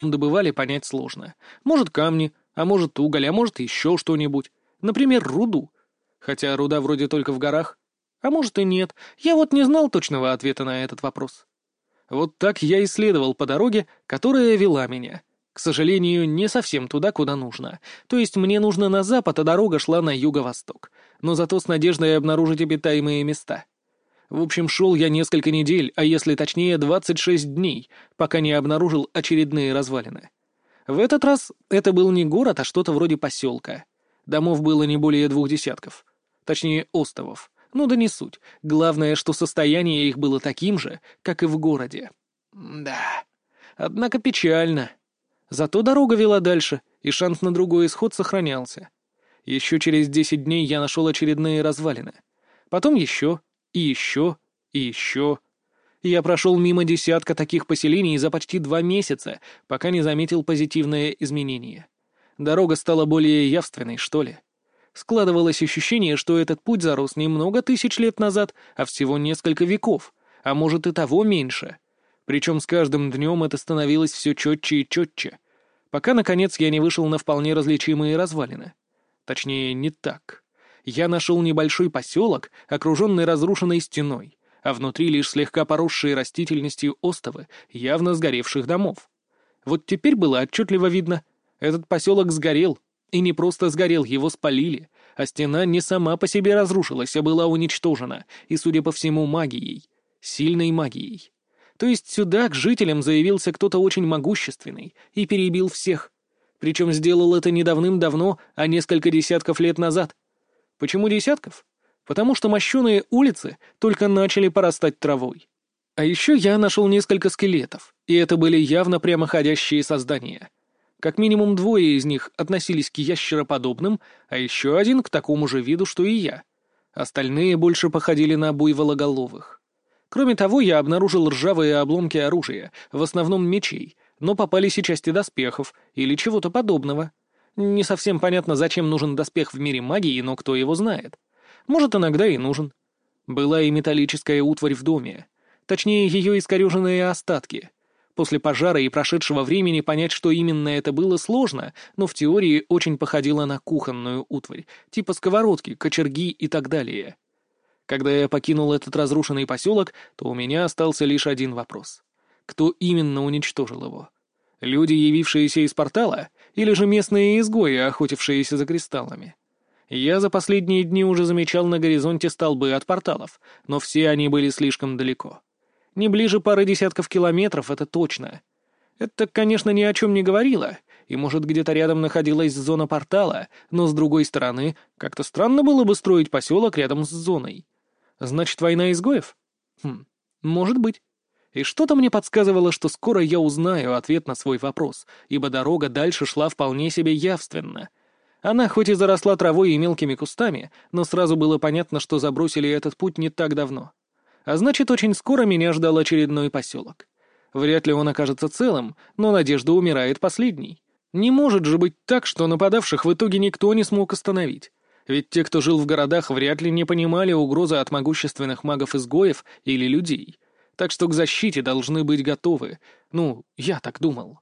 добывали, понять сложно. Может, камни, а может, уголь, а может, еще что-нибудь. Например, руду. Хотя руда вроде только в горах. А может и нет. Я вот не знал точного ответа на этот вопрос. Вот так я исследовал по дороге, которая вела меня. К сожалению, не совсем туда, куда нужно. То есть мне нужно на запад, а дорога шла на юго-восток. Но зато с надеждой обнаружить обитаемые места. В общем, шел я несколько недель, а если точнее, 26 дней, пока не обнаружил очередные развалины. В этот раз это был не город, а что-то вроде поселка. Домов было не более двух десятков. Точнее, островов. Ну да не суть. Главное, что состояние их было таким же, как и в городе. Да. Однако печально. Зато дорога вела дальше, и шанс на другой исход сохранялся. Еще через десять дней я нашел очередные развалины. Потом еще, и еще, и еще. Я прошел мимо десятка таких поселений за почти два месяца, пока не заметил позитивное изменение. Дорога стала более явственной, что ли. Складывалось ощущение, что этот путь зарос не много тысяч лет назад, а всего несколько веков, а может и того меньше. Причем с каждым днем это становилось все четче и четче, пока, наконец, я не вышел на вполне различимые развалины. Точнее, не так. Я нашел небольшой поселок, окруженный разрушенной стеной, а внутри лишь слегка поросшие растительностью остовы явно сгоревших домов. Вот теперь было отчетливо видно, этот поселок сгорел, и не просто сгорел, его спалили, а стена не сама по себе разрушилась, а была уничтожена, и, судя по всему, магией. Сильной магией. То есть сюда к жителям заявился кто-то очень могущественный и перебил всех. Причем сделал это не давным-давно, а несколько десятков лет назад. Почему десятков? Потому что мощеные улицы только начали порастать травой. А еще я нашел несколько скелетов, и это были явно прямоходящие создания. Как минимум двое из них относились к ящероподобным, а еще один к такому же виду, что и я. Остальные больше походили на буйвологоловых. Кроме того, я обнаружил ржавые обломки оружия, в основном мечей, но попались и части доспехов или чего-то подобного. Не совсем понятно, зачем нужен доспех в мире магии, но кто его знает. Может, иногда и нужен. Была и металлическая утварь в доме. Точнее, ее искореженные остатки. После пожара и прошедшего времени понять, что именно это было, сложно, но в теории очень походило на кухонную утварь, типа сковородки, кочерги и так далее. Когда я покинул этот разрушенный поселок, то у меня остался лишь один вопрос. Кто именно уничтожил его? Люди, явившиеся из портала, или же местные изгои, охотившиеся за кристаллами? Я за последние дни уже замечал на горизонте столбы от порталов, но все они были слишком далеко. Не ближе пары десятков километров, это точно. Это, конечно, ни о чем не говорило, и, может, где-то рядом находилась зона портала, но, с другой стороны, как-то странно было бы строить поселок рядом с зоной. Значит, война изгоев? Хм, может быть. И что-то мне подсказывало, что скоро я узнаю ответ на свой вопрос, ибо дорога дальше шла вполне себе явственно. Она хоть и заросла травой и мелкими кустами, но сразу было понятно, что забросили этот путь не так давно. А значит, очень скоро меня ждал очередной поселок. Вряд ли он окажется целым, но надежда умирает последней. Не может же быть так, что нападавших в итоге никто не смог остановить. Ведь те, кто жил в городах, вряд ли не понимали угрозы от могущественных магов-изгоев или людей. Так что к защите должны быть готовы. Ну, я так думал.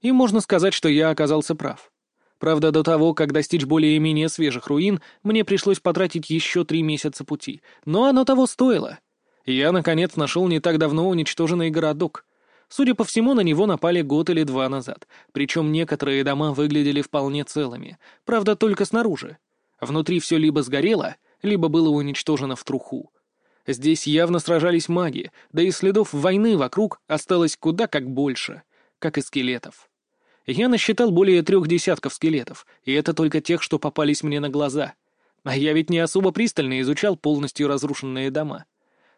И можно сказать, что я оказался прав. Правда, до того, как достичь более-менее свежих руин, мне пришлось потратить еще три месяца пути. Но оно того стоило. Я, наконец, нашел не так давно уничтоженный городок. Судя по всему, на него напали год или два назад, причем некоторые дома выглядели вполне целыми, правда, только снаружи. Внутри все либо сгорело, либо было уничтожено в труху. Здесь явно сражались маги, да и следов войны вокруг осталось куда как больше, как и скелетов. Я насчитал более трех десятков скелетов, и это только тех, что попались мне на глаза. А я ведь не особо пристально изучал полностью разрушенные дома.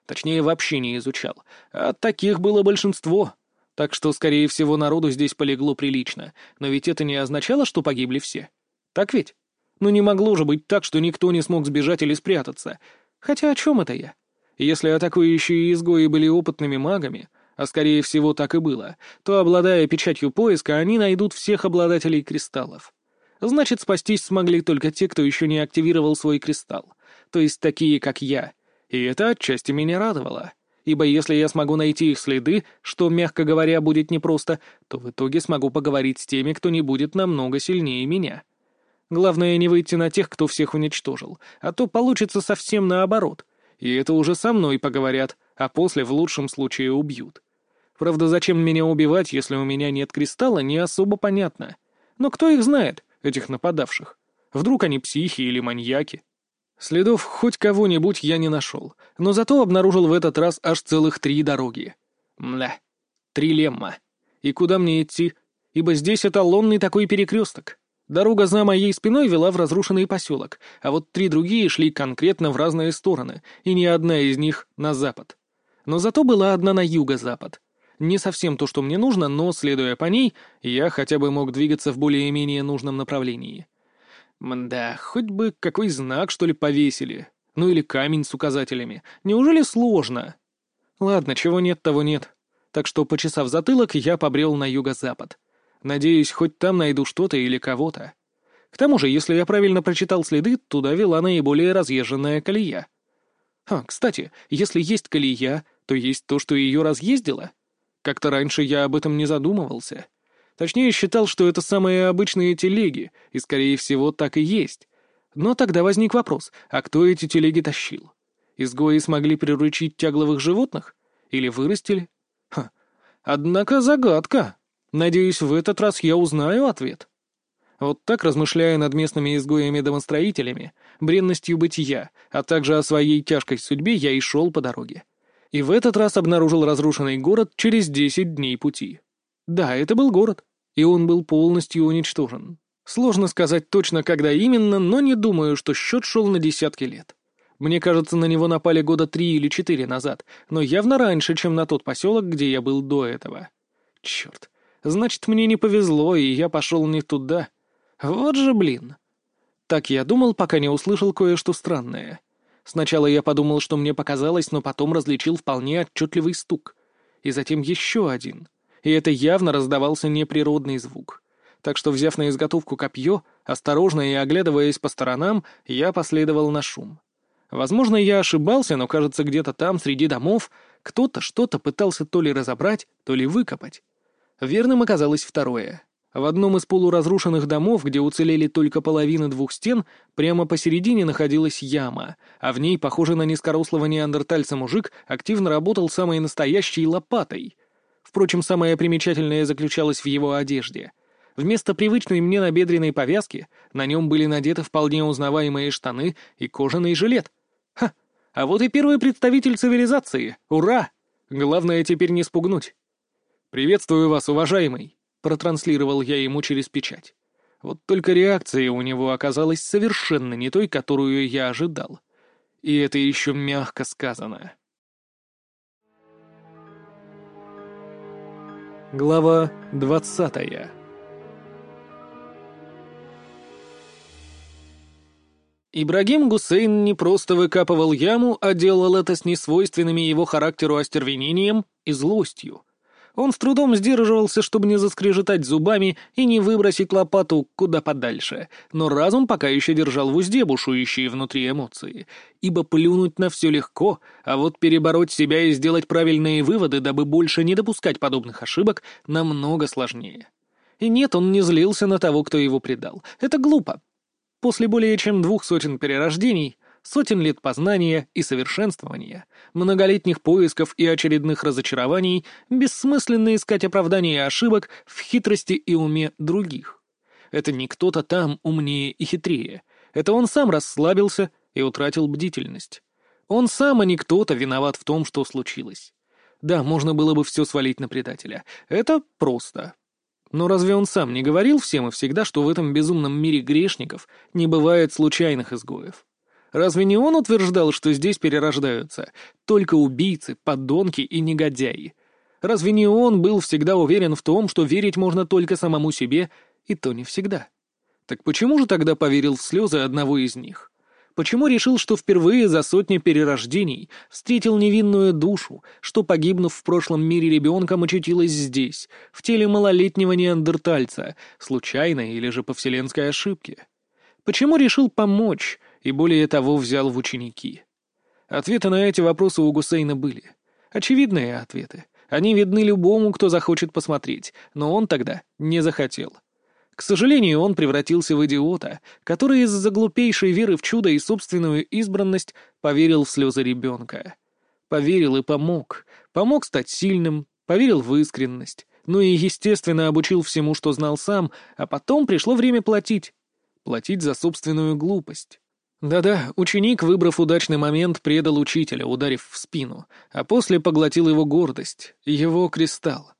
Точнее, вообще не изучал. А таких было большинство. Так что, скорее всего, народу здесь полегло прилично. Но ведь это не означало, что погибли все. Так ведь? Ну не могло же быть так, что никто не смог сбежать или спрятаться. Хотя о чем это я? Если атакующие изгои были опытными магами, а скорее всего так и было, то, обладая печатью поиска, они найдут всех обладателей кристаллов. Значит, спастись смогли только те, кто еще не активировал свой кристалл, то есть такие, как я — и это отчасти меня радовало. ибо если я смогу найти их следы, что, мягко говоря, будет непросто, то в итоге смогу поговорить с теми, кто не будет намного сильнее меня. Главное не выйти на тех, кто всех уничтожил, а то получится совсем наоборот. И это уже со мной поговорят, а после в лучшем случае убьют. Правда, зачем меня убивать, если у меня нет кристалла, не особо понятно. Но кто их знает, этих нападавших? Вдруг они психи или маньяки? Следов хоть кого-нибудь я не нашел, но зато обнаружил в этот раз аж целых три дороги. Мда, три лемма. И куда мне идти? Ибо здесь эталонный такой перекресток. Дорога за моей спиной вела в разрушенный поселок, а вот три другие шли конкретно в разные стороны, и ни одна из них на запад. Но зато была одна на юго-запад. Не совсем то, что мне нужно, но, следуя по ней, я хотя бы мог двигаться в более-менее нужном направлении. Мда, хоть бы какой знак, что ли, повесили. Ну или камень с указателями. Неужели сложно? Ладно, чего нет, того нет. Так что, почесав затылок, я побрел на юго-запад. Надеюсь, хоть там найду что-то или кого-то. К тому же, если я правильно прочитал следы, туда вела наиболее разъезженная колея. А, кстати, если есть колея, то есть то, что ее разъездило. Как-то раньше я об этом не задумывался. Точнее, считал, что это самые обычные телеги, и, скорее всего, так и есть. Но тогда возник вопрос, а кто эти телеги тащил? Изгои смогли приручить тягловых животных? Или вырастили? Ха. Однако загадка. Надеюсь, в этот раз я узнаю ответ. Вот так, размышляя над местными изгоями-домостроителями, бренностью бытия, а также о своей тяжкой судьбе, я и шел по дороге. И в этот раз обнаружил разрушенный город через десять дней пути. Да, это был город, и он был полностью уничтожен. Сложно сказать точно, когда именно, но не думаю, что счет шел на десятки лет. Мне кажется, на него напали года три или четыре назад, но явно раньше, чем на тот поселок, где я был до этого. Черт. Значит, мне не повезло, и я пошел не туда. Вот же блин. Так я думал, пока не услышал кое-что странное. Сначала я подумал, что мне показалось, но потом различил вполне отчетливый стук. И затем еще один и это явно раздавался неприродный звук. Так что, взяв на изготовку копье, осторожно и оглядываясь по сторонам, я последовал на шум. Возможно, я ошибался, но, кажется, где-то там, среди домов, кто-то что-то пытался то ли разобрать, то ли выкопать. Верным оказалось второе. В одном из полуразрушенных домов, где уцелели только половина двух стен, прямо посередине находилась яма, а в ней, похоже на низкорослого неандертальца мужик, активно работал самой настоящей лопатой — Впрочем, самое примечательное заключалось в его одежде. Вместо привычной мне набедренной повязки на нем были надеты вполне узнаваемые штаны и кожаный жилет. Ха! А вот и первый представитель цивилизации. Ура! Главное теперь не спугнуть. «Приветствую вас, уважаемый», — протранслировал я ему через печать. Вот только реакция у него оказалась совершенно не той, которую я ожидал. И это еще мягко сказано. Глава двадцатая Ибрагим Гусейн не просто выкапывал яму, а делал это с несвойственными его характеру остервенением и злостью. Он с трудом сдерживался, чтобы не заскрежетать зубами и не выбросить лопату куда подальше, но разум пока еще держал в узде бушующие внутри эмоции, ибо плюнуть на все легко, а вот перебороть себя и сделать правильные выводы, дабы больше не допускать подобных ошибок, намного сложнее. И нет, он не злился на того, кто его предал. Это глупо. После более чем двух сотен перерождений сотен лет познания и совершенствования, многолетних поисков и очередных разочарований, бессмысленно искать оправдания ошибок в хитрости и уме других. Это не кто-то там умнее и хитрее. Это он сам расслабился и утратил бдительность. Он сам, а не кто-то, виноват в том, что случилось. Да, можно было бы все свалить на предателя. Это просто. Но разве он сам не говорил всем и всегда, что в этом безумном мире грешников не бывает случайных изгоев? Разве не он утверждал, что здесь перерождаются только убийцы, подонки и негодяи? Разве не он был всегда уверен в том, что верить можно только самому себе, и то не всегда? Так почему же тогда поверил в слезы одного из них? Почему решил, что впервые за сотни перерождений встретил невинную душу, что, погибнув в прошлом мире ребенком, очутилась здесь, в теле малолетнего неандертальца, случайно или же по вселенской ошибке? Почему решил помочь, и более того взял в ученики? Ответы на эти вопросы у Гусейна были. Очевидные ответы. Они видны любому, кто захочет посмотреть, но он тогда не захотел. К сожалению, он превратился в идиота, который из-за глупейшей веры в чудо и собственную избранность поверил в слезы ребенка. Поверил и помог. Помог стать сильным, поверил в искренность. Ну и, естественно, обучил всему, что знал сам, а потом пришло время платить. Платить за собственную глупость. Да-да, ученик, выбрав удачный момент, предал учителя, ударив в спину, а после поглотил его гордость, его кристалл.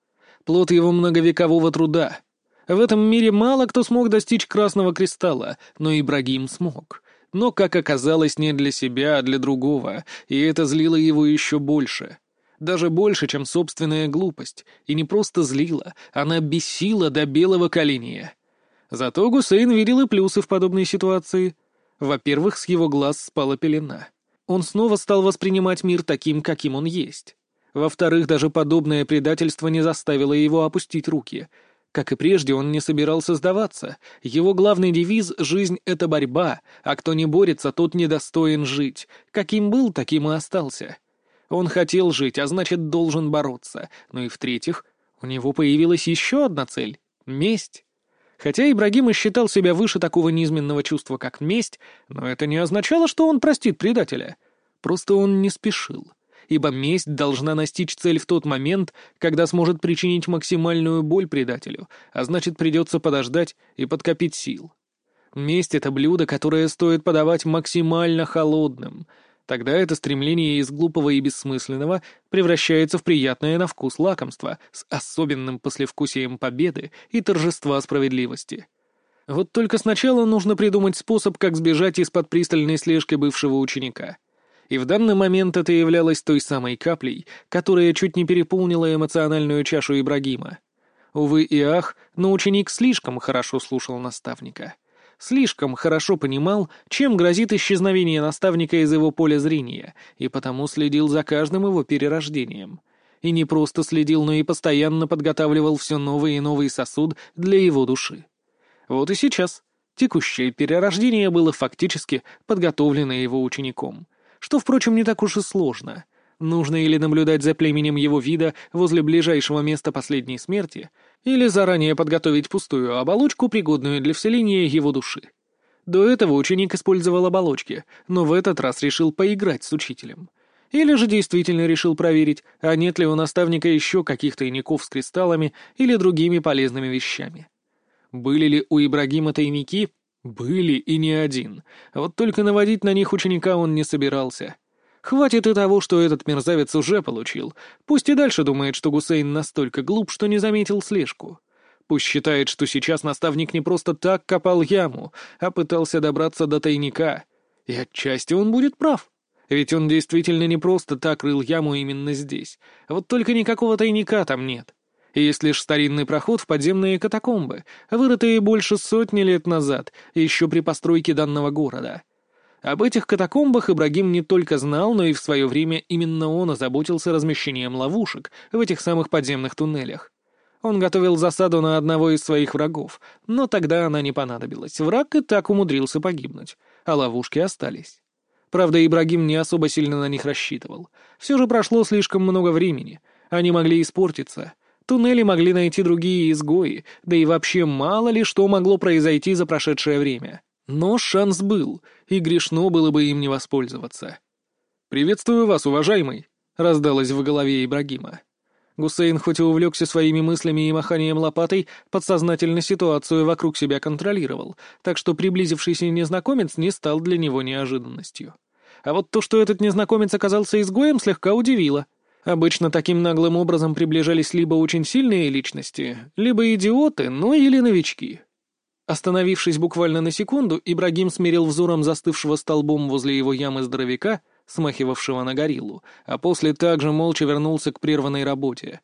Плод его многовекового труда — в этом мире мало кто смог достичь красного кристалла, но Ибрагим смог. Но, как оказалось, не для себя, а для другого, и это злило его еще больше. Даже больше, чем собственная глупость. И не просто злила, она бесила до белого коленя. Зато Гусейн видел и плюсы в подобной ситуации. Во-первых, с его глаз спала пелена. Он снова стал воспринимать мир таким, каким он есть. Во-вторых, даже подобное предательство не заставило его опустить руки — как и прежде, он не собирался сдаваться. Его главный девиз «Жизнь — это борьба», а кто не борется, тот недостоин жить. Каким был, таким и остался. Он хотел жить, а значит, должен бороться. Ну и в-третьих, у него появилась еще одна цель — месть. Хотя Ибрагим и считал себя выше такого низменного чувства, как месть, но это не означало, что он простит предателя. Просто он не спешил ибо месть должна настичь цель в тот момент, когда сможет причинить максимальную боль предателю, а значит придется подождать и подкопить сил. Месть — это блюдо, которое стоит подавать максимально холодным. Тогда это стремление из глупого и бессмысленного превращается в приятное на вкус лакомство с особенным послевкусием победы и торжества справедливости. Вот только сначала нужно придумать способ, как сбежать из-под пристальной слежки бывшего ученика и в данный момент это являлось той самой каплей, которая чуть не переполнила эмоциональную чашу Ибрагима. Увы и ах, но ученик слишком хорошо слушал наставника. Слишком хорошо понимал, чем грозит исчезновение наставника из его поля зрения, и потому следил за каждым его перерождением. И не просто следил, но и постоянно подготавливал все новый и новый сосуд для его души. Вот и сейчас текущее перерождение было фактически подготовлено его учеником — что, впрочем, не так уж и сложно. Нужно или наблюдать за племенем его вида возле ближайшего места последней смерти, или заранее подготовить пустую оболочку, пригодную для вселения его души. До этого ученик использовал оболочки, но в этот раз решил поиграть с учителем. Или же действительно решил проверить, а нет ли у наставника еще каких-то тайников с кристаллами или другими полезными вещами. Были ли у Ибрагима тайники, были и не один. Вот только наводить на них ученика он не собирался. Хватит и того, что этот мерзавец уже получил. Пусть и дальше думает, что Гусейн настолько глуп, что не заметил слежку. Пусть считает, что сейчас наставник не просто так копал яму, а пытался добраться до тайника. И отчасти он будет прав. Ведь он действительно не просто так рыл яму именно здесь. Вот только никакого тайника там нет. Есть лишь старинный проход в подземные катакомбы, вырытые больше сотни лет назад, еще при постройке данного города. Об этих катакомбах Ибрагим не только знал, но и в свое время именно он озаботился размещением ловушек в этих самых подземных туннелях. Он готовил засаду на одного из своих врагов, но тогда она не понадобилась. Враг и так умудрился погибнуть, а ловушки остались. Правда, Ибрагим не особо сильно на них рассчитывал. Все же прошло слишком много времени. Они могли испортиться — Туннели могли найти другие изгои, да и вообще мало ли что могло произойти за прошедшее время. Но шанс был, и грешно было бы им не воспользоваться. «Приветствую вас, уважаемый», — раздалось в голове Ибрагима. Гусейн хоть и увлекся своими мыслями и маханием лопатой, подсознательно ситуацию вокруг себя контролировал, так что приблизившийся незнакомец не стал для него неожиданностью. А вот то, что этот незнакомец оказался изгоем, слегка удивило — Обычно таким наглым образом приближались либо очень сильные личности, либо идиоты, ну или новички. Остановившись буквально на секунду, Ибрагим смирил взором застывшего столбом возле его ямы здоровяка, смахивавшего на гориллу, а после также молча вернулся к прерванной работе.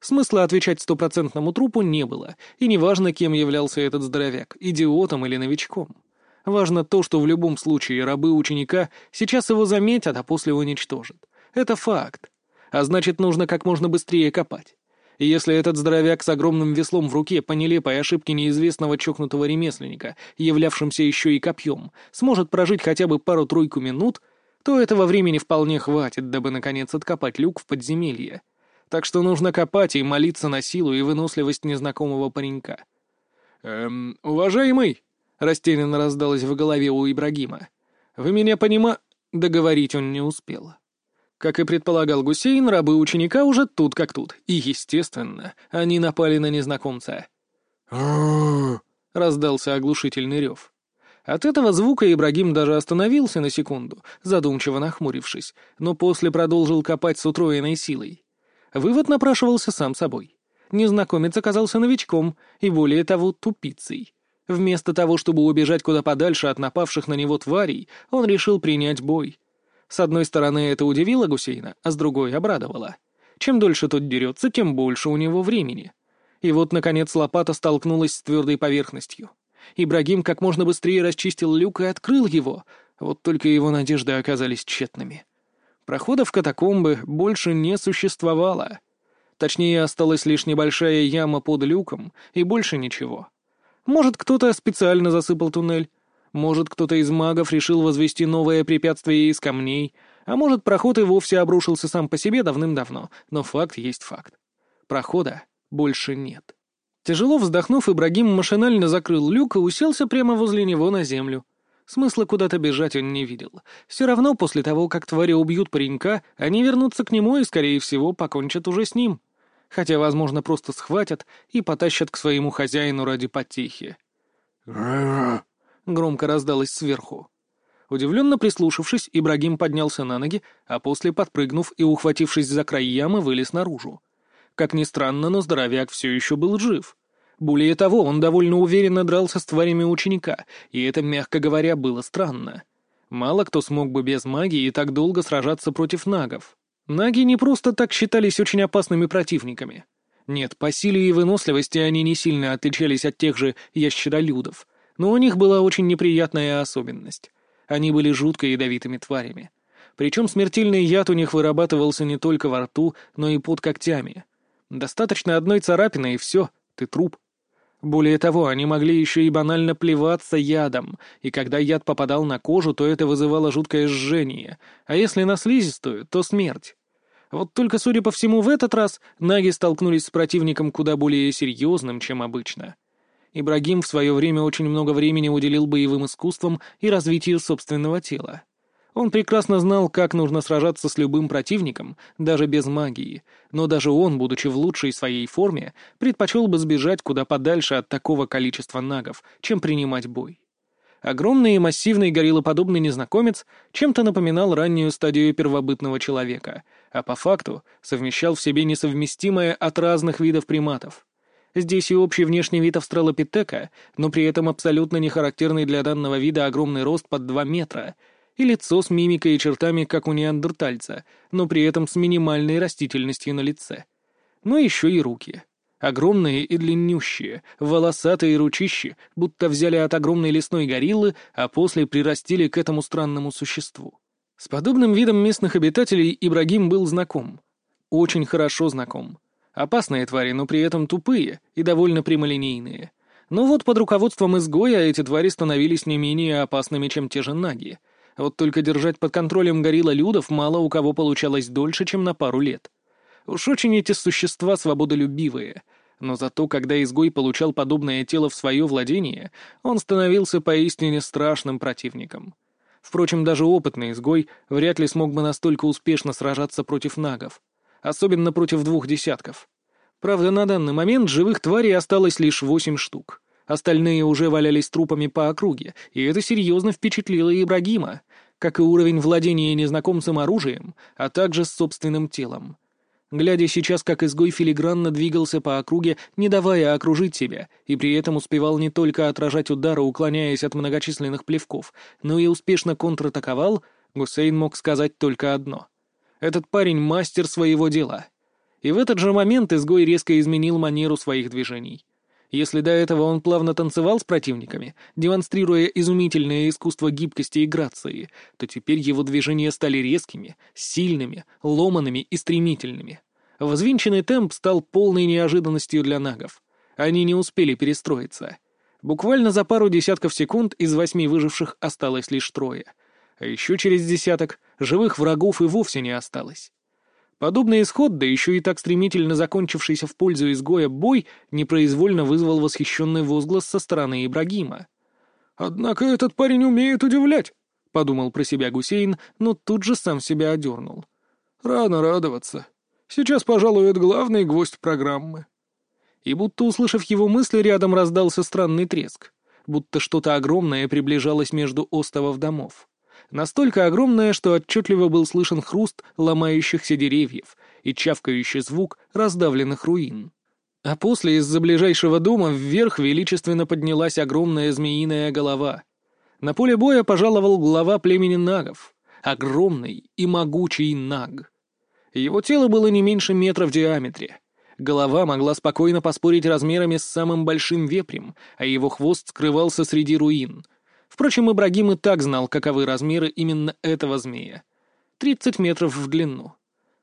Смысла отвечать стопроцентному трупу не было, и неважно, кем являлся этот здоровяк, идиотом или новичком. Важно то, что в любом случае рабы ученика сейчас его заметят, а после уничтожат. Это факт а значит, нужно как можно быстрее копать. И если этот здоровяк с огромным веслом в руке по нелепой ошибке неизвестного чокнутого ремесленника, являвшимся еще и копьем, сможет прожить хотя бы пару-тройку минут, то этого времени вполне хватит, дабы наконец откопать люк в подземелье. Так что нужно копать и молиться на силу и выносливость незнакомого паренька. «Эм, уважаемый!» — растерянно раздалось в голове у Ибрагима. «Вы меня понима...» Договорить он не успел. Как и предполагал Гусейн, рабы ученика уже тут как тут, и, естественно, они напали на незнакомца. раздался оглушительный рев. От этого звука Ибрагим даже остановился на секунду, задумчиво нахмурившись, но после продолжил копать с утроенной силой. Вывод напрашивался сам собой. Незнакомец оказался новичком и, более того, тупицей. Вместо того, чтобы убежать куда подальше от напавших на него тварей, он решил принять бой. С одной стороны, это удивило Гусейна, а с другой — обрадовало. Чем дольше тот дерется, тем больше у него времени. И вот, наконец, лопата столкнулась с твердой поверхностью. Ибрагим как можно быстрее расчистил люк и открыл его, вот только его надежды оказались тщетными. Прохода в катакомбы больше не существовало. Точнее, осталась лишь небольшая яма под люком, и больше ничего. Может, кто-то специально засыпал туннель, может, кто-то из магов решил возвести новое препятствие из камней, а может, проход и вовсе обрушился сам по себе давным-давно, но факт есть факт. Прохода больше нет. Тяжело вздохнув, Ибрагим машинально закрыл люк и уселся прямо возле него на землю. Смысла куда-то бежать он не видел. Все равно после того, как твари убьют паренька, они вернутся к нему и, скорее всего, покончат уже с ним. Хотя, возможно, просто схватят и потащат к своему хозяину ради потехи громко раздалось сверху. Удивленно прислушавшись, Ибрагим поднялся на ноги, а после, подпрыгнув и ухватившись за край ямы, вылез наружу. Как ни странно, но здоровяк все еще был жив. Более того, он довольно уверенно дрался с тварями ученика, и это, мягко говоря, было странно. Мало кто смог бы без магии так долго сражаться против нагов. Наги не просто так считались очень опасными противниками. Нет, по силе и выносливости они не сильно отличались от тех же ящеролюдов — но у них была очень неприятная особенность. Они были жутко ядовитыми тварями. Причем смертельный яд у них вырабатывался не только во рту, но и под когтями. Достаточно одной царапины, и все, ты труп. Более того, они могли еще и банально плеваться ядом, и когда яд попадал на кожу, то это вызывало жуткое жжение, а если на слизистую, то смерть. Вот только, судя по всему, в этот раз наги столкнулись с противником куда более серьезным, чем обычно — Ибрагим в свое время очень много времени уделил боевым искусствам и развитию собственного тела. Он прекрасно знал, как нужно сражаться с любым противником, даже без магии, но даже он, будучи в лучшей своей форме, предпочел бы сбежать куда подальше от такого количества нагов, чем принимать бой. Огромный и массивный гориллоподобный незнакомец чем-то напоминал раннюю стадию первобытного человека, а по факту совмещал в себе несовместимое от разных видов приматов. Здесь и общий внешний вид австралопитека, но при этом абсолютно не характерный для данного вида огромный рост под 2 метра, и лицо с мимикой и чертами, как у неандертальца, но при этом с минимальной растительностью на лице. Но еще и руки. Огромные и длиннющие, волосатые ручищи, будто взяли от огромной лесной гориллы, а после прирастили к этому странному существу. С подобным видом местных обитателей Ибрагим был знаком. Очень хорошо знаком. Опасные твари, но при этом тупые и довольно прямолинейные. Но вот под руководством изгоя эти твари становились не менее опасными, чем те же наги. Вот только держать под контролем горилла людов мало у кого получалось дольше, чем на пару лет. Уж очень эти существа свободолюбивые. Но зато, когда изгой получал подобное тело в свое владение, он становился поистине страшным противником. Впрочем, даже опытный изгой вряд ли смог бы настолько успешно сражаться против нагов особенно против двух десятков. Правда, на данный момент живых тварей осталось лишь восемь штук. Остальные уже валялись трупами по округе, и это серьезно впечатлило Ибрагима, как и уровень владения незнакомцем оружием, а также с собственным телом. Глядя сейчас, как изгой филигранно двигался по округе, не давая окружить себя, и при этом успевал не только отражать удары, уклоняясь от многочисленных плевков, но и успешно контратаковал, Гусейн мог сказать только одно — этот парень мастер своего дела. И в этот же момент изгой резко изменил манеру своих движений. Если до этого он плавно танцевал с противниками, демонстрируя изумительное искусство гибкости и грации, то теперь его движения стали резкими, сильными, ломанными и стремительными. Взвинченный темп стал полной неожиданностью для нагов. Они не успели перестроиться. Буквально за пару десятков секунд из восьми выживших осталось лишь трое — а еще через десяток живых врагов и вовсе не осталось. Подобный исход, да еще и так стремительно закончившийся в пользу изгоя бой, непроизвольно вызвал восхищенный возглас со стороны Ибрагима. «Однако этот парень умеет удивлять», — подумал про себя Гусейн, но тут же сам себя одернул. «Рано радоваться. Сейчас, пожалуй, это главный гвоздь программы». И будто услышав его мысли, рядом раздался странный треск, будто что-то огромное приближалось между остовов домов настолько огромная, что отчетливо был слышен хруст ломающихся деревьев и чавкающий звук раздавленных руин. А после из-за ближайшего дома вверх величественно поднялась огромная змеиная голова. На поле боя пожаловал глава племени нагов, огромный и могучий наг. Его тело было не меньше метра в диаметре. Голова могла спокойно поспорить размерами с самым большим вепрем, а его хвост скрывался среди руин — Впрочем, Ибрагим и так знал, каковы размеры именно этого змея. 30 метров в длину.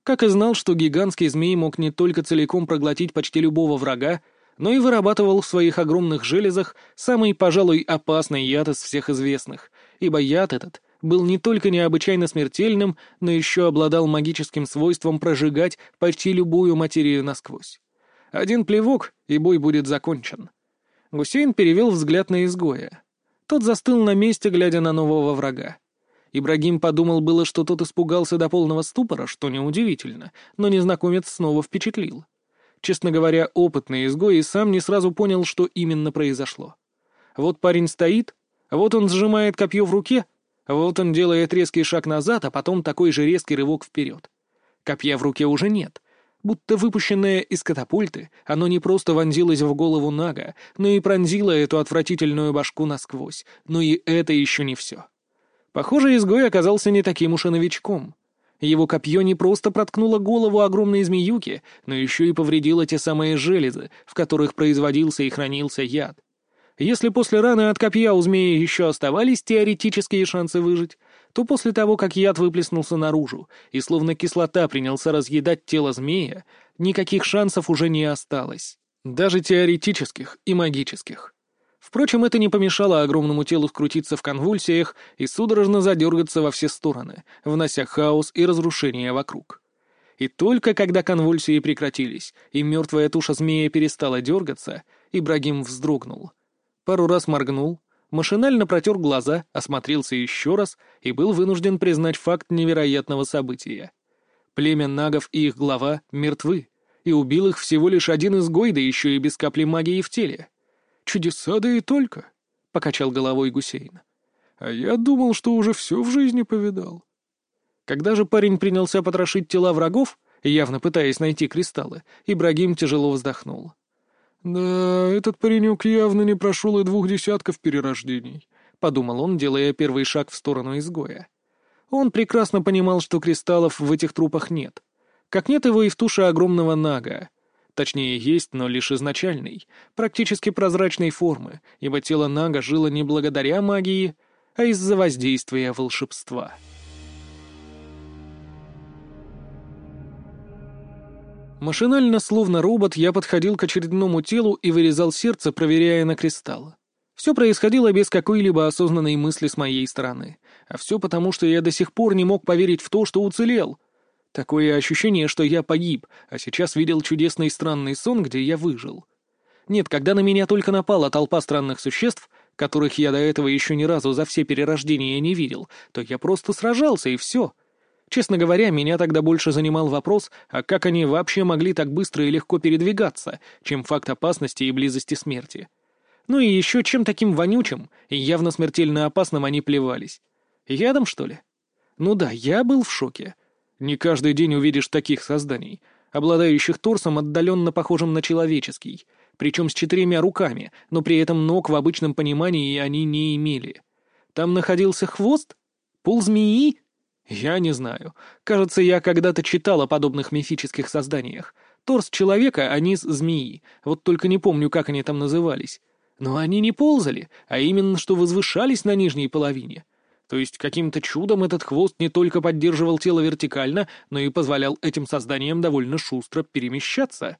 Как и знал, что гигантский змей мог не только целиком проглотить почти любого врага, но и вырабатывал в своих огромных железах самый, пожалуй, опасный яд из всех известных, ибо яд этот был не только необычайно смертельным, но еще обладал магическим свойством прожигать почти любую материю насквозь. Один плевок, и бой будет закончен. Гусейн перевел взгляд на изгоя. Тот застыл на месте, глядя на нового врага. Ибрагим подумал было, что тот испугался до полного ступора, что неудивительно, но незнакомец снова впечатлил. Честно говоря, опытный изгой и сам не сразу понял, что именно произошло. Вот парень стоит, вот он сжимает копье в руке, вот он делает резкий шаг назад, а потом такой же резкий рывок вперед. Копья в руке уже нет, Будто выпущенное из катапульты, оно не просто вонзилось в голову Нага, но и пронзило эту отвратительную башку насквозь. Но и это еще не все. Похоже, изгой оказался не таким уж и новичком. Его копье не просто проткнуло голову огромной змеюки, но еще и повредило те самые железы, в которых производился и хранился яд. Если после раны от копья у змеи еще оставались теоретические шансы выжить, то после того, как яд выплеснулся наружу и словно кислота принялся разъедать тело змея, никаких шансов уже не осталось. Даже теоретических и магических. Впрочем, это не помешало огромному телу скрутиться в конвульсиях и судорожно задергаться во все стороны, внося хаос и разрушение вокруг. И только когда конвульсии прекратились, и мертвая туша змея перестала дергаться, Ибрагим вздрогнул. Пару раз моргнул, машинально протер глаза, осмотрелся еще раз и был вынужден признать факт невероятного события. Племя нагов и их глава мертвы, и убил их всего лишь один изгой, да еще и без капли магии в теле. «Чудеса да и только», — покачал головой Гусейн. «А я думал, что уже все в жизни повидал». Когда же парень принялся потрошить тела врагов, явно пытаясь найти кристаллы, Ибрагим тяжело вздохнул. «Да, этот паренек явно не прошел и двух десятков перерождений», — подумал он, делая первый шаг в сторону изгоя. Он прекрасно понимал, что кристаллов в этих трупах нет. Как нет его и в туше огромного нага. Точнее, есть, но лишь изначальной, практически прозрачной формы, ибо тело нага жило не благодаря магии, а из-за воздействия волшебства. Машинально, словно робот, я подходил к очередному телу и вырезал сердце, проверяя на кристалл. Все происходило без какой-либо осознанной мысли с моей стороны. А все потому, что я до сих пор не мог поверить в то, что уцелел. Такое ощущение, что я погиб, а сейчас видел чудесный странный сон, где я выжил. Нет, когда на меня только напала толпа странных существ, которых я до этого еще ни разу за все перерождения не видел, то я просто сражался, и все — Честно говоря, меня тогда больше занимал вопрос, а как они вообще могли так быстро и легко передвигаться, чем факт опасности и близости смерти. Ну и еще чем таким вонючим и явно смертельно опасным они плевались. Ядом, что ли? Ну да, я был в шоке. Не каждый день увидишь таких созданий, обладающих торсом, отдаленно похожим на человеческий, причем с четырьмя руками, но при этом ног в обычном понимании они не имели. Там находился хвост? Пол змеи? Я не знаю. Кажется, я когда-то читал о подобных мифических созданиях. Торс человека, а низ змеи. Вот только не помню, как они там назывались. Но они не ползали, а именно что возвышались на нижней половине. То есть каким-то чудом этот хвост не только поддерживал тело вертикально, но и позволял этим созданиям довольно шустро перемещаться.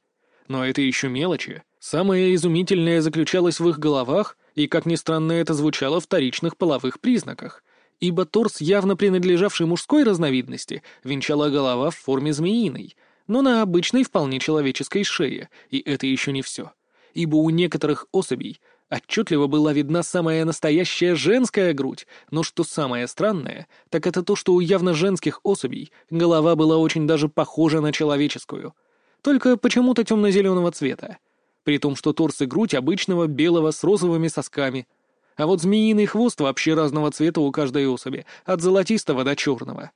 Но это еще мелочи. Самое изумительное заключалось в их головах, и, как ни странно это звучало, вторичных половых признаках — ибо торс, явно принадлежавший мужской разновидности, венчала голова в форме змеиной, но на обычной вполне человеческой шее, и это еще не все. Ибо у некоторых особей отчетливо была видна самая настоящая женская грудь, но что самое странное, так это то, что у явно женских особей голова была очень даже похожа на человеческую, только почему-то темно-зеленого цвета, при том, что торс и грудь обычного белого с розовыми сосками — а вот змеиный хвост вообще разного цвета у каждой особи, от золотистого до черного.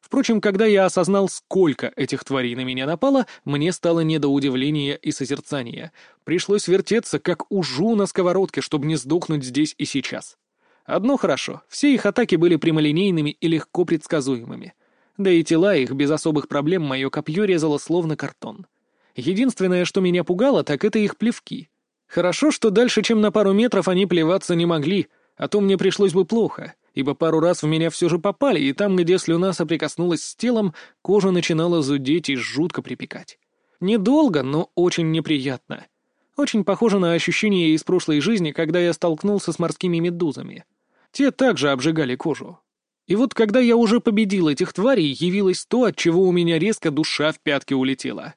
Впрочем, когда я осознал, сколько этих тварей на меня напало, мне стало не до удивления и созерцания. Пришлось вертеться, как ужу на сковородке, чтобы не сдохнуть здесь и сейчас. Одно хорошо, все их атаки были прямолинейными и легко предсказуемыми. Да и тела их без особых проблем мое копье резало словно картон. Единственное, что меня пугало, так это их плевки. Хорошо, что дальше, чем на пару метров, они плеваться не могли, а то мне пришлось бы плохо, ибо пару раз в меня все же попали, и там, где слюна соприкоснулась с телом, кожа начинала зудеть и жутко припекать. Недолго, но очень неприятно. Очень похоже на ощущение из прошлой жизни, когда я столкнулся с морскими медузами. Те также обжигали кожу. И вот когда я уже победил этих тварей, явилось то, от чего у меня резко душа в пятки улетела.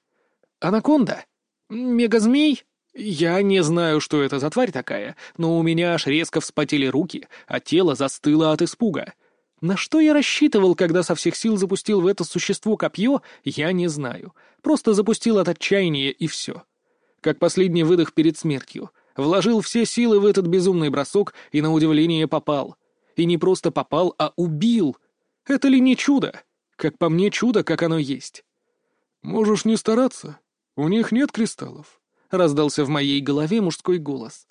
Анаконда? Мегазмей? Я не знаю, что это за тварь такая, но у меня аж резко вспотели руки, а тело застыло от испуга. На что я рассчитывал, когда со всех сил запустил в это существо копье, я не знаю. Просто запустил от отчаяния и все. Как последний выдох перед смертью. Вложил все силы в этот безумный бросок и, на удивление, попал. И не просто попал, а убил. Это ли не чудо? Как по мне, чудо, как оно есть. Можешь не стараться. У них нет кристаллов. — раздался в моей голове мужской голос.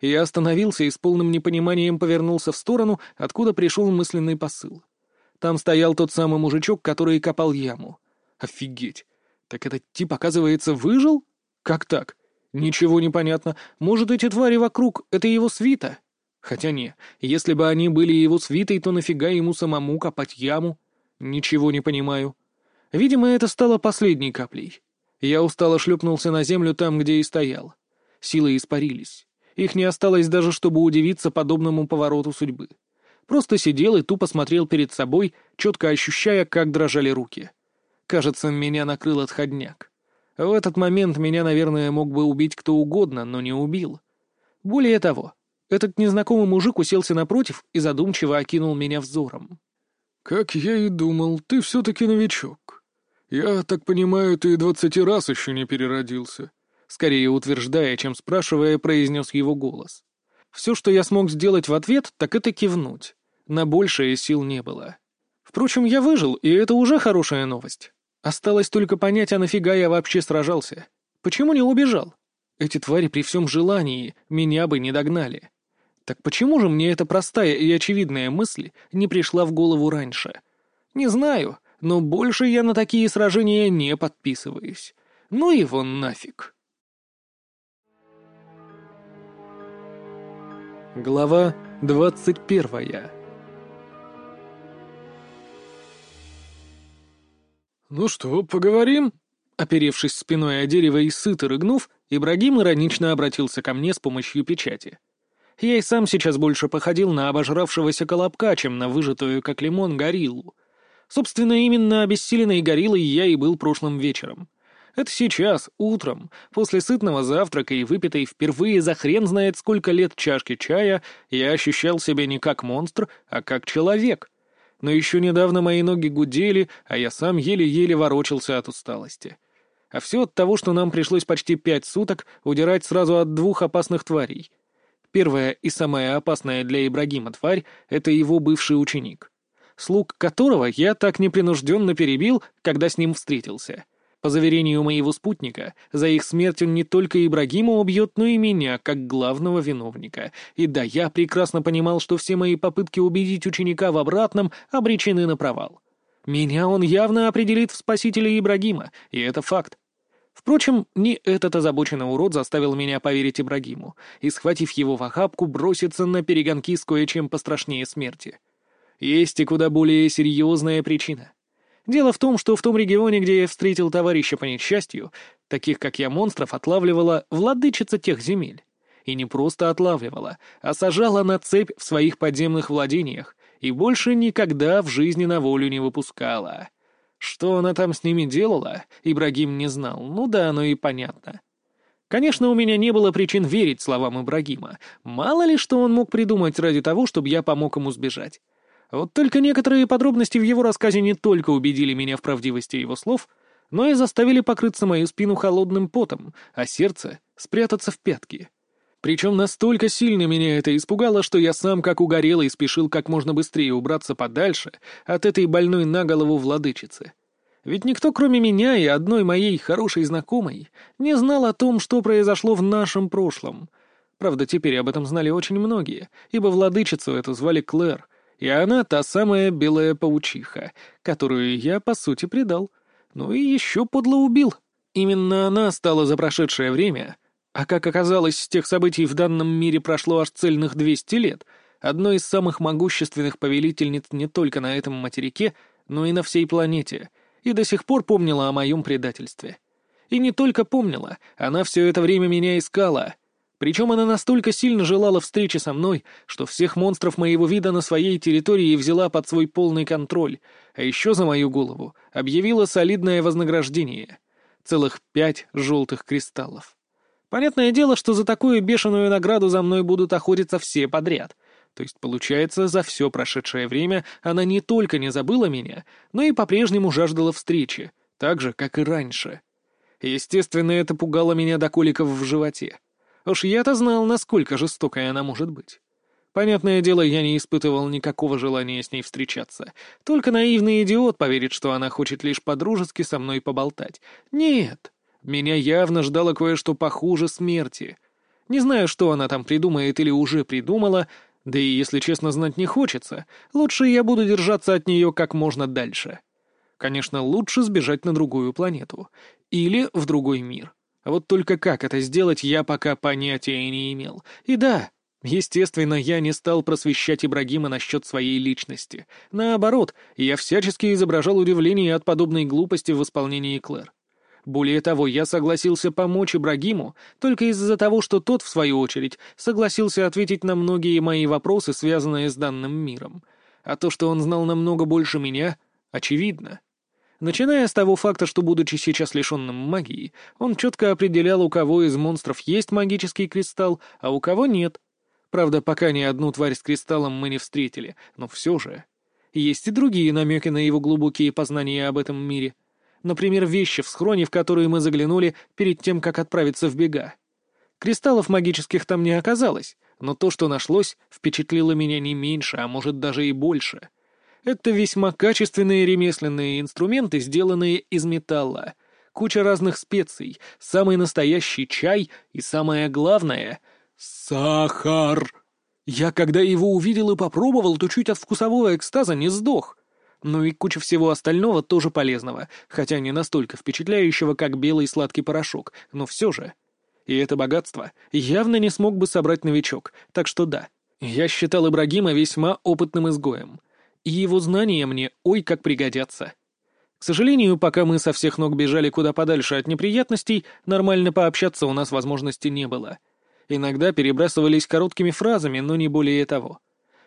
Я остановился и с полным непониманием повернулся в сторону, откуда пришел мысленный посыл. Там стоял тот самый мужичок, который копал яму. Офигеть! Так этот тип, оказывается, выжил? Как так? Ничего не понятно. Может, эти твари вокруг — это его свита? Хотя не, если бы они были его свитой, то нафига ему самому копать яму? Ничего не понимаю. Видимо, это стало последней каплей. Я устало шлепнулся на землю там, где и стоял. Силы испарились. Их не осталось даже, чтобы удивиться подобному повороту судьбы. Просто сидел и тупо смотрел перед собой, четко ощущая, как дрожали руки. Кажется, меня накрыл отходняк. В этот момент меня, наверное, мог бы убить кто угодно, но не убил. Более того, этот незнакомый мужик уселся напротив и задумчиво окинул меня взором. «Как я и думал, ты все-таки новичок. «Я так понимаю, ты двадцати раз еще не переродился», скорее утверждая, чем спрашивая, произнес его голос. Все, что я смог сделать в ответ, так это кивнуть. На большее сил не было. Впрочем, я выжил, и это уже хорошая новость. Осталось только понять, а нафига я вообще сражался. Почему не убежал? Эти твари при всем желании меня бы не догнали. Так почему же мне эта простая и очевидная мысль не пришла в голову раньше? Не знаю, но больше я на такие сражения не подписываюсь. Ну его нафиг. Глава двадцать первая «Ну что, поговорим?» Оперевшись спиной о дерево и сыто рыгнув, Ибрагим иронично обратился ко мне с помощью печати. Я и сам сейчас больше походил на обожравшегося колобка, чем на выжатую, как лимон, гориллу — Собственно, именно обессиленной гориллой я и был прошлым вечером. Это сейчас, утром, после сытного завтрака и выпитой впервые за хрен знает сколько лет чашки чая, я ощущал себя не как монстр, а как человек. Но еще недавно мои ноги гудели, а я сам еле-еле ворочался от усталости. А все от того, что нам пришлось почти пять суток удирать сразу от двух опасных тварей. Первая и самая опасная для Ибрагима тварь — это его бывший ученик слуг которого я так непринужденно перебил, когда с ним встретился. По заверению моего спутника, за их смерть он не только Ибрагима убьет, но и меня, как главного виновника. И да, я прекрасно понимал, что все мои попытки убедить ученика в обратном обречены на провал. Меня он явно определит в спасителя Ибрагима, и это факт. Впрочем, не этот озабоченный урод заставил меня поверить Ибрагиму и, схватив его в охапку, броситься на перегонки с кое-чем пострашнее смерти. Есть и куда более серьезная причина. Дело в том, что в том регионе, где я встретил товарища по несчастью, таких как я монстров отлавливала владычица тех земель. И не просто отлавливала, а сажала на цепь в своих подземных владениях и больше никогда в жизни на волю не выпускала. Что она там с ними делала, Ибрагим не знал, ну да, оно и понятно. Конечно, у меня не было причин верить словам Ибрагима. Мало ли, что он мог придумать ради того, чтобы я помог ему сбежать. Вот только некоторые подробности в его рассказе не только убедили меня в правдивости его слов, но и заставили покрыться мою спину холодным потом, а сердце спрятаться в пятки. Причем настолько сильно меня это испугало, что я сам, как угорелый, спешил как можно быстрее убраться подальше от этой больной на голову владычицы. Ведь никто, кроме меня и одной моей хорошей знакомой, не знал о том, что произошло в нашем прошлом. Правда, теперь об этом знали очень многие, ибо владычицу эту звали Клэр, и она та самая белая паучиха, которую я, по сути, предал. Ну и еще подло убил. Именно она стала за прошедшее время — а как оказалось, с тех событий в данном мире прошло аж цельных 200 лет, одной из самых могущественных повелительниц не только на этом материке, но и на всей планете, и до сих пор помнила о моем предательстве. И не только помнила, она все это время меня искала. Причем она настолько сильно желала встречи со мной, что всех монстров моего вида на своей территории взяла под свой полный контроль, а еще за мою голову объявила солидное вознаграждение — целых пять желтых кристаллов. Понятное дело, что за такую бешеную награду за мной будут охотиться все подряд. То есть, получается, за все прошедшее время она не только не забыла меня, но и по-прежнему жаждала встречи, так же, как и раньше. Естественно, это пугало меня до коликов в животе. Уж я-то знал, насколько жестокой она может быть. Понятное дело, я не испытывал никакого желания с ней встречаться. Только наивный идиот поверит, что она хочет лишь подружески со мной поболтать. Нет, меня явно ждало кое-что похуже смерти. Не знаю, что она там придумает или уже придумала, да и, если честно, знать не хочется. Лучше я буду держаться от нее как можно дальше. Конечно, лучше сбежать на другую планету. Или в другой мир. А вот только как это сделать, я пока понятия не имел. И да, естественно, я не стал просвещать Ибрагима насчет своей личности. Наоборот, я всячески изображал удивление от подобной глупости в исполнении Клэр. Более того, я согласился помочь Ибрагиму только из-за того, что тот, в свою очередь, согласился ответить на многие мои вопросы, связанные с данным миром. А то, что он знал намного больше меня, очевидно. Начиная с того факта, что, будучи сейчас лишенным магии, он четко определял, у кого из монстров есть магический кристалл, а у кого нет. Правда, пока ни одну тварь с кристаллом мы не встретили, но все же. Есть и другие намеки на его глубокие познания об этом мире — Например, вещи в схроне, в которые мы заглянули перед тем, как отправиться в бега. Кристаллов магических там не оказалось, но то, что нашлось, впечатлило меня не меньше, а может даже и больше. Это весьма качественные ремесленные инструменты, сделанные из металла. Куча разных специй, самый настоящий чай и, самое главное — сахар. Я, когда его увидел и попробовал, то чуть от вкусового экстаза не сдох. Ну и куча всего остального тоже полезного, хотя не настолько впечатляющего, как белый сладкий порошок, но все же. И это богатство явно не смог бы собрать новичок, так что да, я считал Ибрагима весьма опытным изгоем. И его знания мне ой как пригодятся. К сожалению, пока мы со всех ног бежали куда подальше от неприятностей, нормально пообщаться у нас возможности не было. Иногда перебрасывались короткими фразами, но не более того.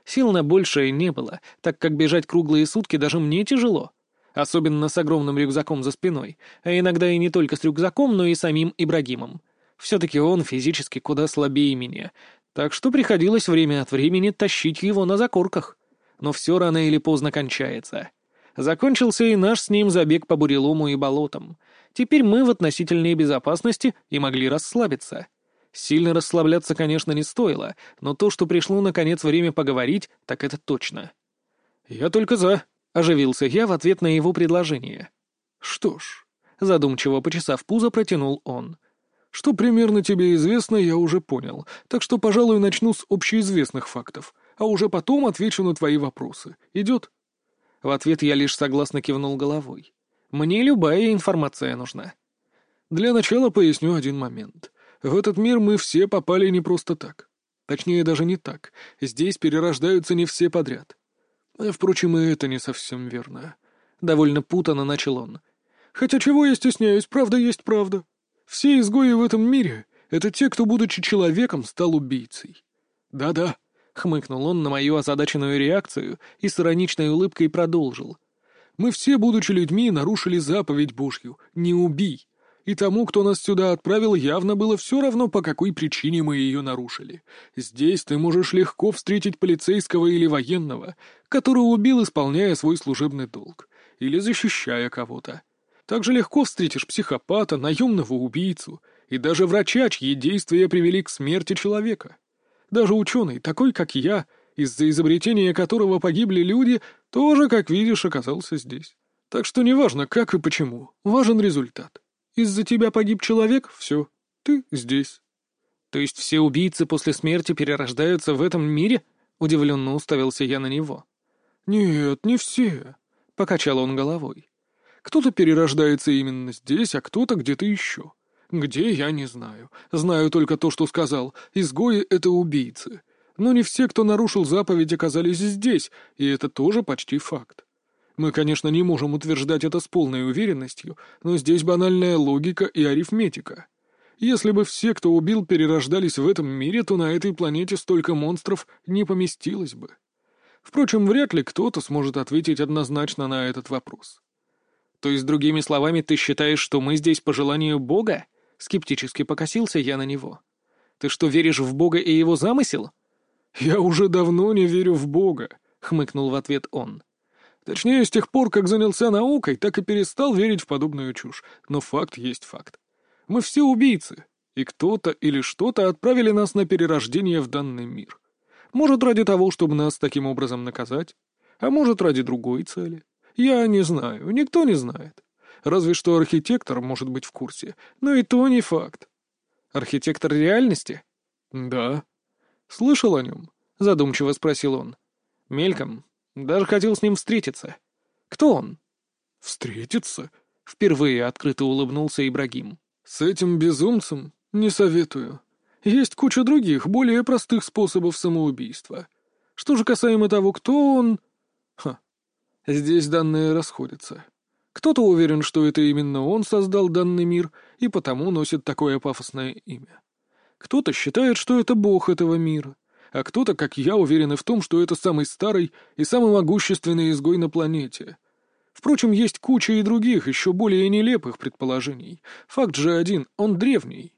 Сил на большее не было, так как бежать круглые сутки даже мне тяжело. Особенно с огромным рюкзаком за спиной, а иногда и не только с рюкзаком, но и самим Ибрагимом. Все-таки он физически куда слабее меня, так что приходилось время от времени тащить его на закорках. Но все рано или поздно кончается. Закончился и наш с ним забег по бурелому и болотам. Теперь мы в относительной безопасности и могли расслабиться. Сильно расслабляться, конечно, не стоило, но то, что пришло, наконец, время поговорить, так это точно. «Я только за», — оживился я в ответ на его предложение. «Что ж», — задумчиво почесав пузо, протянул он. «Что примерно тебе известно, я уже понял, так что, пожалуй, начну с общеизвестных фактов, а уже потом отвечу на твои вопросы. Идет?» В ответ я лишь согласно кивнул головой. «Мне любая информация нужна». «Для начала поясню один момент». В этот мир мы все попали не просто так. Точнее, даже не так. Здесь перерождаются не все подряд. Впрочем, и это не совсем верно. Довольно путано начал он. Хотя чего я стесняюсь, правда есть правда. Все изгои в этом мире — это те, кто, будучи человеком, стал убийцей. Да-да, — хмыкнул он на мою озадаченную реакцию и с ироничной улыбкой продолжил. «Мы все, будучи людьми, нарушили заповедь Божью «не убий», и тому, кто нас сюда отправил, явно было все равно, по какой причине мы ее нарушили. Здесь ты можешь легко встретить полицейского или военного, который убил, исполняя свой служебный долг, или защищая кого-то. Также легко встретишь психопата, наемного убийцу и даже врача, чьи действия привели к смерти человека. Даже ученый, такой как я, из-за изобретения которого погибли люди, тоже, как видишь, оказался здесь. Так что неважно, как и почему, важен результат. Из-за тебя погиб человек — все, ты здесь». «То есть все убийцы после смерти перерождаются в этом мире?» — удивленно уставился я на него. «Нет, не все», — покачал он головой. «Кто-то перерождается именно здесь, а кто-то где-то еще. Где, я не знаю. Знаю только то, что сказал. Изгои — это убийцы. Но не все, кто нарушил заповедь, оказались здесь, и это тоже почти факт. Мы, конечно, не можем утверждать это с полной уверенностью, но здесь банальная логика и арифметика. Если бы все, кто убил, перерождались в этом мире, то на этой планете столько монстров не поместилось бы. Впрочем, вряд ли кто-то сможет ответить однозначно на этот вопрос. То есть, другими словами, ты считаешь, что мы здесь по желанию Бога? Скептически покосился я на него. Ты что, веришь в Бога и его замысел? Я уже давно не верю в Бога, хмыкнул в ответ он. Точнее, с тех пор, как занялся наукой, так и перестал верить в подобную чушь. Но факт есть факт. Мы все убийцы, и кто-то или что-то отправили нас на перерождение в данный мир. Может, ради того, чтобы нас таким образом наказать, а может, ради другой цели. Я не знаю, никто не знает. Разве что архитектор может быть в курсе, но и то не факт. Архитектор реальности? Да. Слышал о нем? Задумчиво спросил он. Мельком, даже хотел с ним встретиться. Кто он?» «Встретиться?» — впервые открыто улыбнулся Ибрагим. «С этим безумцем не советую. Есть куча других, более простых способов самоубийства. Что же касаемо того, кто он...» Ха, здесь данные расходятся. Кто-то уверен, что это именно он создал данный мир и потому носит такое пафосное имя. Кто-то считает, что это бог этого мира а кто-то, как я, уверены в том, что это самый старый и самый могущественный изгой на планете. Впрочем, есть куча и других, еще более нелепых предположений. Факт же один — он древний.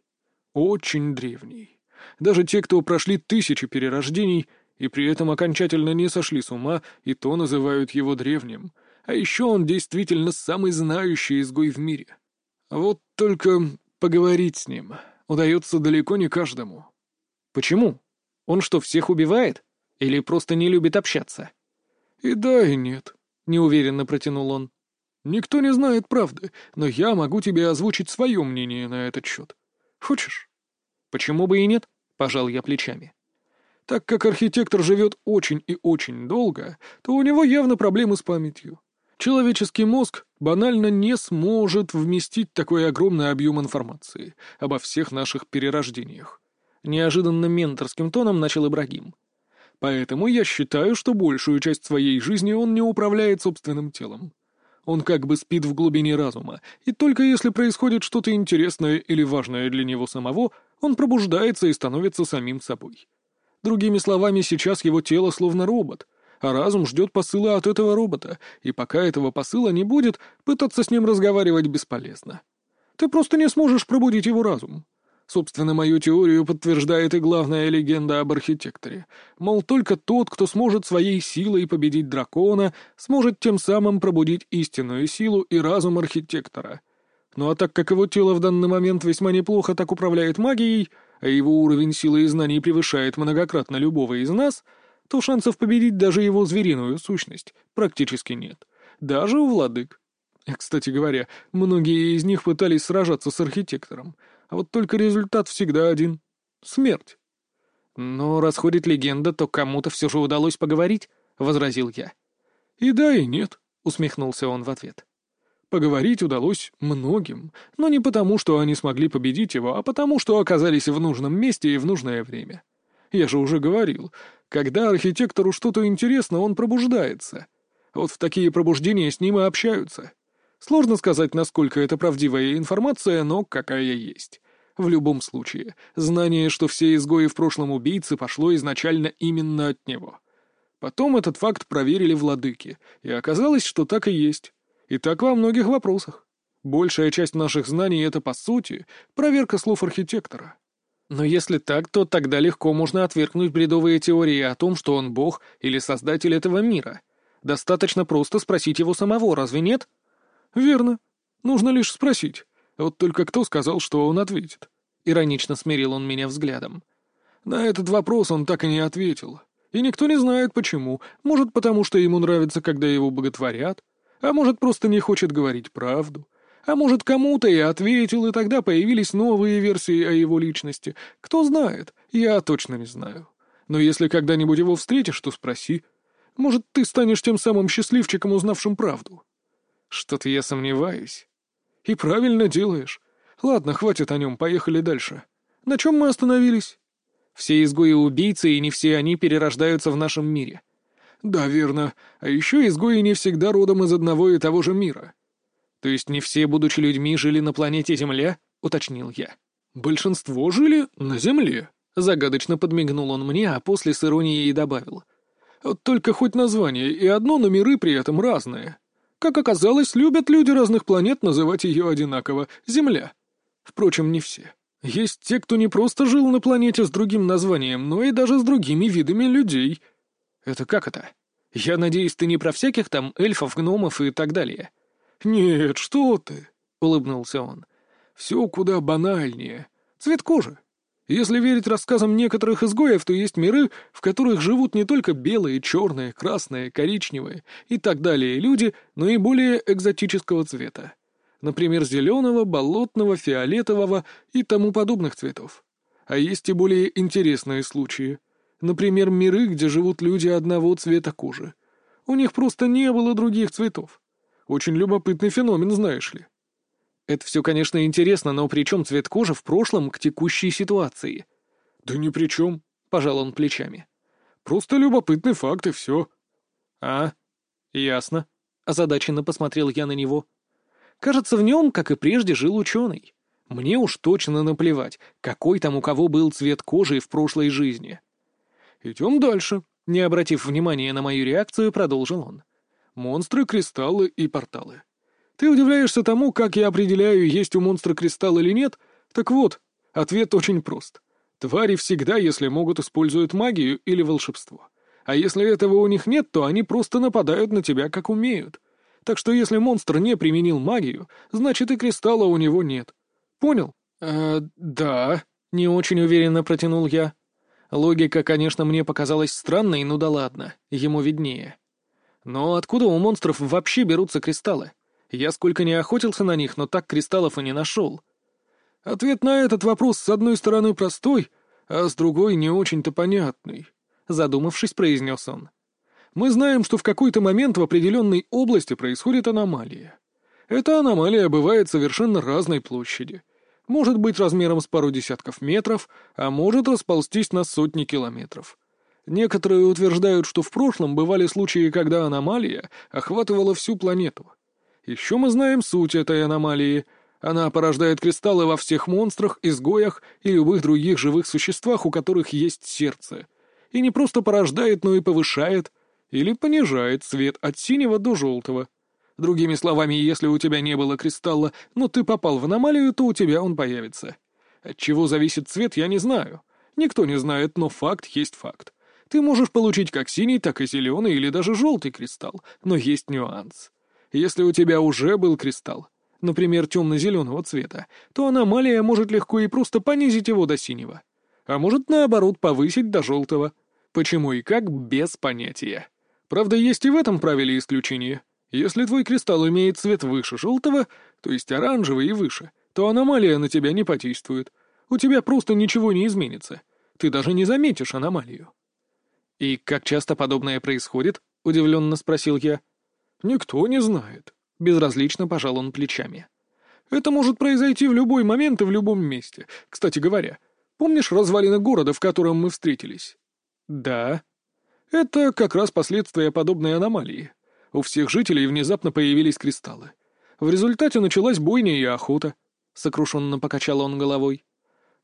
Очень древний. Даже те, кто прошли тысячи перерождений и при этом окончательно не сошли с ума, и то называют его древним. А еще он действительно самый знающий изгой в мире. Вот только поговорить с ним удается далеко не каждому. Почему? Он что, всех убивает? Или просто не любит общаться?» «И да, и нет», — неуверенно протянул он. «Никто не знает правды, но я могу тебе озвучить свое мнение на этот счет. Хочешь?» «Почему бы и нет?» — пожал я плечами. «Так как архитектор живет очень и очень долго, то у него явно проблемы с памятью. Человеческий мозг банально не сможет вместить такой огромный объем информации обо всех наших перерождениях. Неожиданно менторским тоном начал Ибрагим. Поэтому я считаю, что большую часть своей жизни он не управляет собственным телом. Он как бы спит в глубине разума, и только если происходит что-то интересное или важное для него самого, он пробуждается и становится самим собой. Другими словами, сейчас его тело словно робот, а разум ждет посыла от этого робота, и пока этого посыла не будет, пытаться с ним разговаривать бесполезно. Ты просто не сможешь пробудить его разум. Собственно, мою теорию подтверждает и главная легенда об архитекторе. Мол, только тот, кто сможет своей силой победить дракона, сможет тем самым пробудить истинную силу и разум архитектора. Ну а так как его тело в данный момент весьма неплохо так управляет магией, а его уровень силы и знаний превышает многократно любого из нас, то шансов победить даже его звериную сущность практически нет. Даже у владык. Кстати говоря, многие из них пытались сражаться с архитектором — а вот только результат всегда один — смерть. «Но раз ходит легенда, то кому-то все же удалось поговорить», — возразил я. «И да, и нет», — усмехнулся он в ответ. «Поговорить удалось многим, но не потому, что они смогли победить его, а потому, что оказались в нужном месте и в нужное время. Я же уже говорил, когда архитектору что-то интересно, он пробуждается. Вот в такие пробуждения с ним и общаются. Сложно сказать, насколько это правдивая информация, но какая есть. В любом случае, знание, что все изгои в прошлом убийцы, пошло изначально именно от него. Потом этот факт проверили владыки, и оказалось, что так и есть. И так во многих вопросах. Большая часть наших знаний — это, по сути, проверка слов архитектора. Но если так, то тогда легко можно отвергнуть бредовые теории о том, что он бог или создатель этого мира. Достаточно просто спросить его самого, разве нет? Верно. Нужно лишь спросить. Вот только кто сказал, что он ответит? Иронично смирил он меня взглядом. На этот вопрос он так и не ответил. И никто не знает почему. Может, потому что ему нравится, когда его боготворят, а может, просто не хочет говорить правду. А может, кому-то и ответил, и тогда появились новые версии о его личности. Кто знает, я точно не знаю. Но если когда-нибудь его встретишь, то спроси. Может, ты станешь тем самым счастливчиком, узнавшим правду. Что-то я сомневаюсь. И правильно делаешь. Ладно, хватит о нем, поехали дальше. На чем мы остановились? Все изгои-убийцы, и не все они перерождаются в нашем мире. Да, верно. А еще изгои не всегда родом из одного и того же мира. То есть не все, будучи людьми, жили на планете Земля? Уточнил я. Большинство жили на Земле. Загадочно подмигнул он мне, а после с иронией добавил. Только хоть название и одно, но миры при этом разные. Как оказалось, любят люди разных планет называть ее одинаково — Земля. Впрочем, не все. Есть те, кто не просто жил на планете с другим названием, но и даже с другими видами людей. Это как это? Я надеюсь, ты не про всяких там эльфов, гномов и так далее. «Нет, что ты!» — улыбнулся он. «Все куда банальнее. Цвет кожи. Если верить рассказам некоторых изгоев, то есть миры, в которых живут не только белые, черные, красные, коричневые и так далее люди, но и более экзотического цвета. Например, зеленого, болотного, фиолетового и тому подобных цветов. А есть и более интересные случаи. Например, миры, где живут люди одного цвета кожи. У них просто не было других цветов. Очень любопытный феномен, знаешь ли. Это все, конечно, интересно, но при чем цвет кожи в прошлом к текущей ситуации? Да ни при чем, — пожал он плечами. Просто любопытный факт и все. А, ясно. Озадаченно посмотрел я на него. Кажется, в нем, как и прежде, жил ученый. Мне уж точно наплевать, какой там у кого был цвет кожи в прошлой жизни. Идем дальше. Не обратив внимания на мою реакцию, продолжил он монстры, кристаллы и порталы. Ты удивляешься тому, как я определяю, есть у монстра кристалл или нет? Так вот, ответ очень прост. Твари всегда, если могут, используют магию или волшебство. А если этого у них нет, то они просто нападают на тебя, как умеют. Так что если монстр не применил магию, значит и кристалла у него нет. Понял? «Э, да», — не очень уверенно протянул я. Логика, конечно, мне показалась странной, ну да ладно, ему виднее. Но откуда у монстров вообще берутся кристаллы? Я сколько не охотился на них, но так кристаллов и не нашел. Ответ на этот вопрос с одной стороны простой, а с другой не очень-то понятный. Задумавшись, произнес он. Мы знаем, что в какой-то момент в определенной области происходит аномалия. Эта аномалия бывает совершенно разной площади. Может быть размером с пару десятков метров, а может расползтись на сотни километров. Некоторые утверждают, что в прошлом бывали случаи, когда аномалия охватывала всю планету. Еще мы знаем суть этой аномалии. Она порождает кристаллы во всех монстрах, изгоях и любых других живых существах, у которых есть сердце. И не просто порождает, но и повышает или понижает цвет от синего до желтого. Другими словами, если у тебя не было кристалла, но ты попал в аномалию, то у тебя он появится. От чего зависит цвет, я не знаю. Никто не знает, но факт есть факт. Ты можешь получить как синий, так и зеленый или даже желтый кристалл, но есть нюанс. Если у тебя уже был кристалл, например, темно-зеленого цвета, то аномалия может легко и просто понизить его до синего. А может, наоборот, повысить до желтого. Почему и как, без понятия. Правда, есть и в этом правиле исключение. Если твой кристалл имеет цвет выше желтого, то есть оранжевый и выше, то аномалия на тебя не подействует. У тебя просто ничего не изменится. Ты даже не заметишь аномалию. «И как часто подобное происходит?» — удивленно спросил я. «Никто не знает», — безразлично пожал он плечами. «Это может произойти в любой момент и в любом месте. Кстати говоря, помнишь развалины города, в котором мы встретились?» «Да». «Это как раз последствия подобной аномалии. У всех жителей внезапно появились кристаллы. В результате началась бойня и охота», — сокрушенно покачал он головой.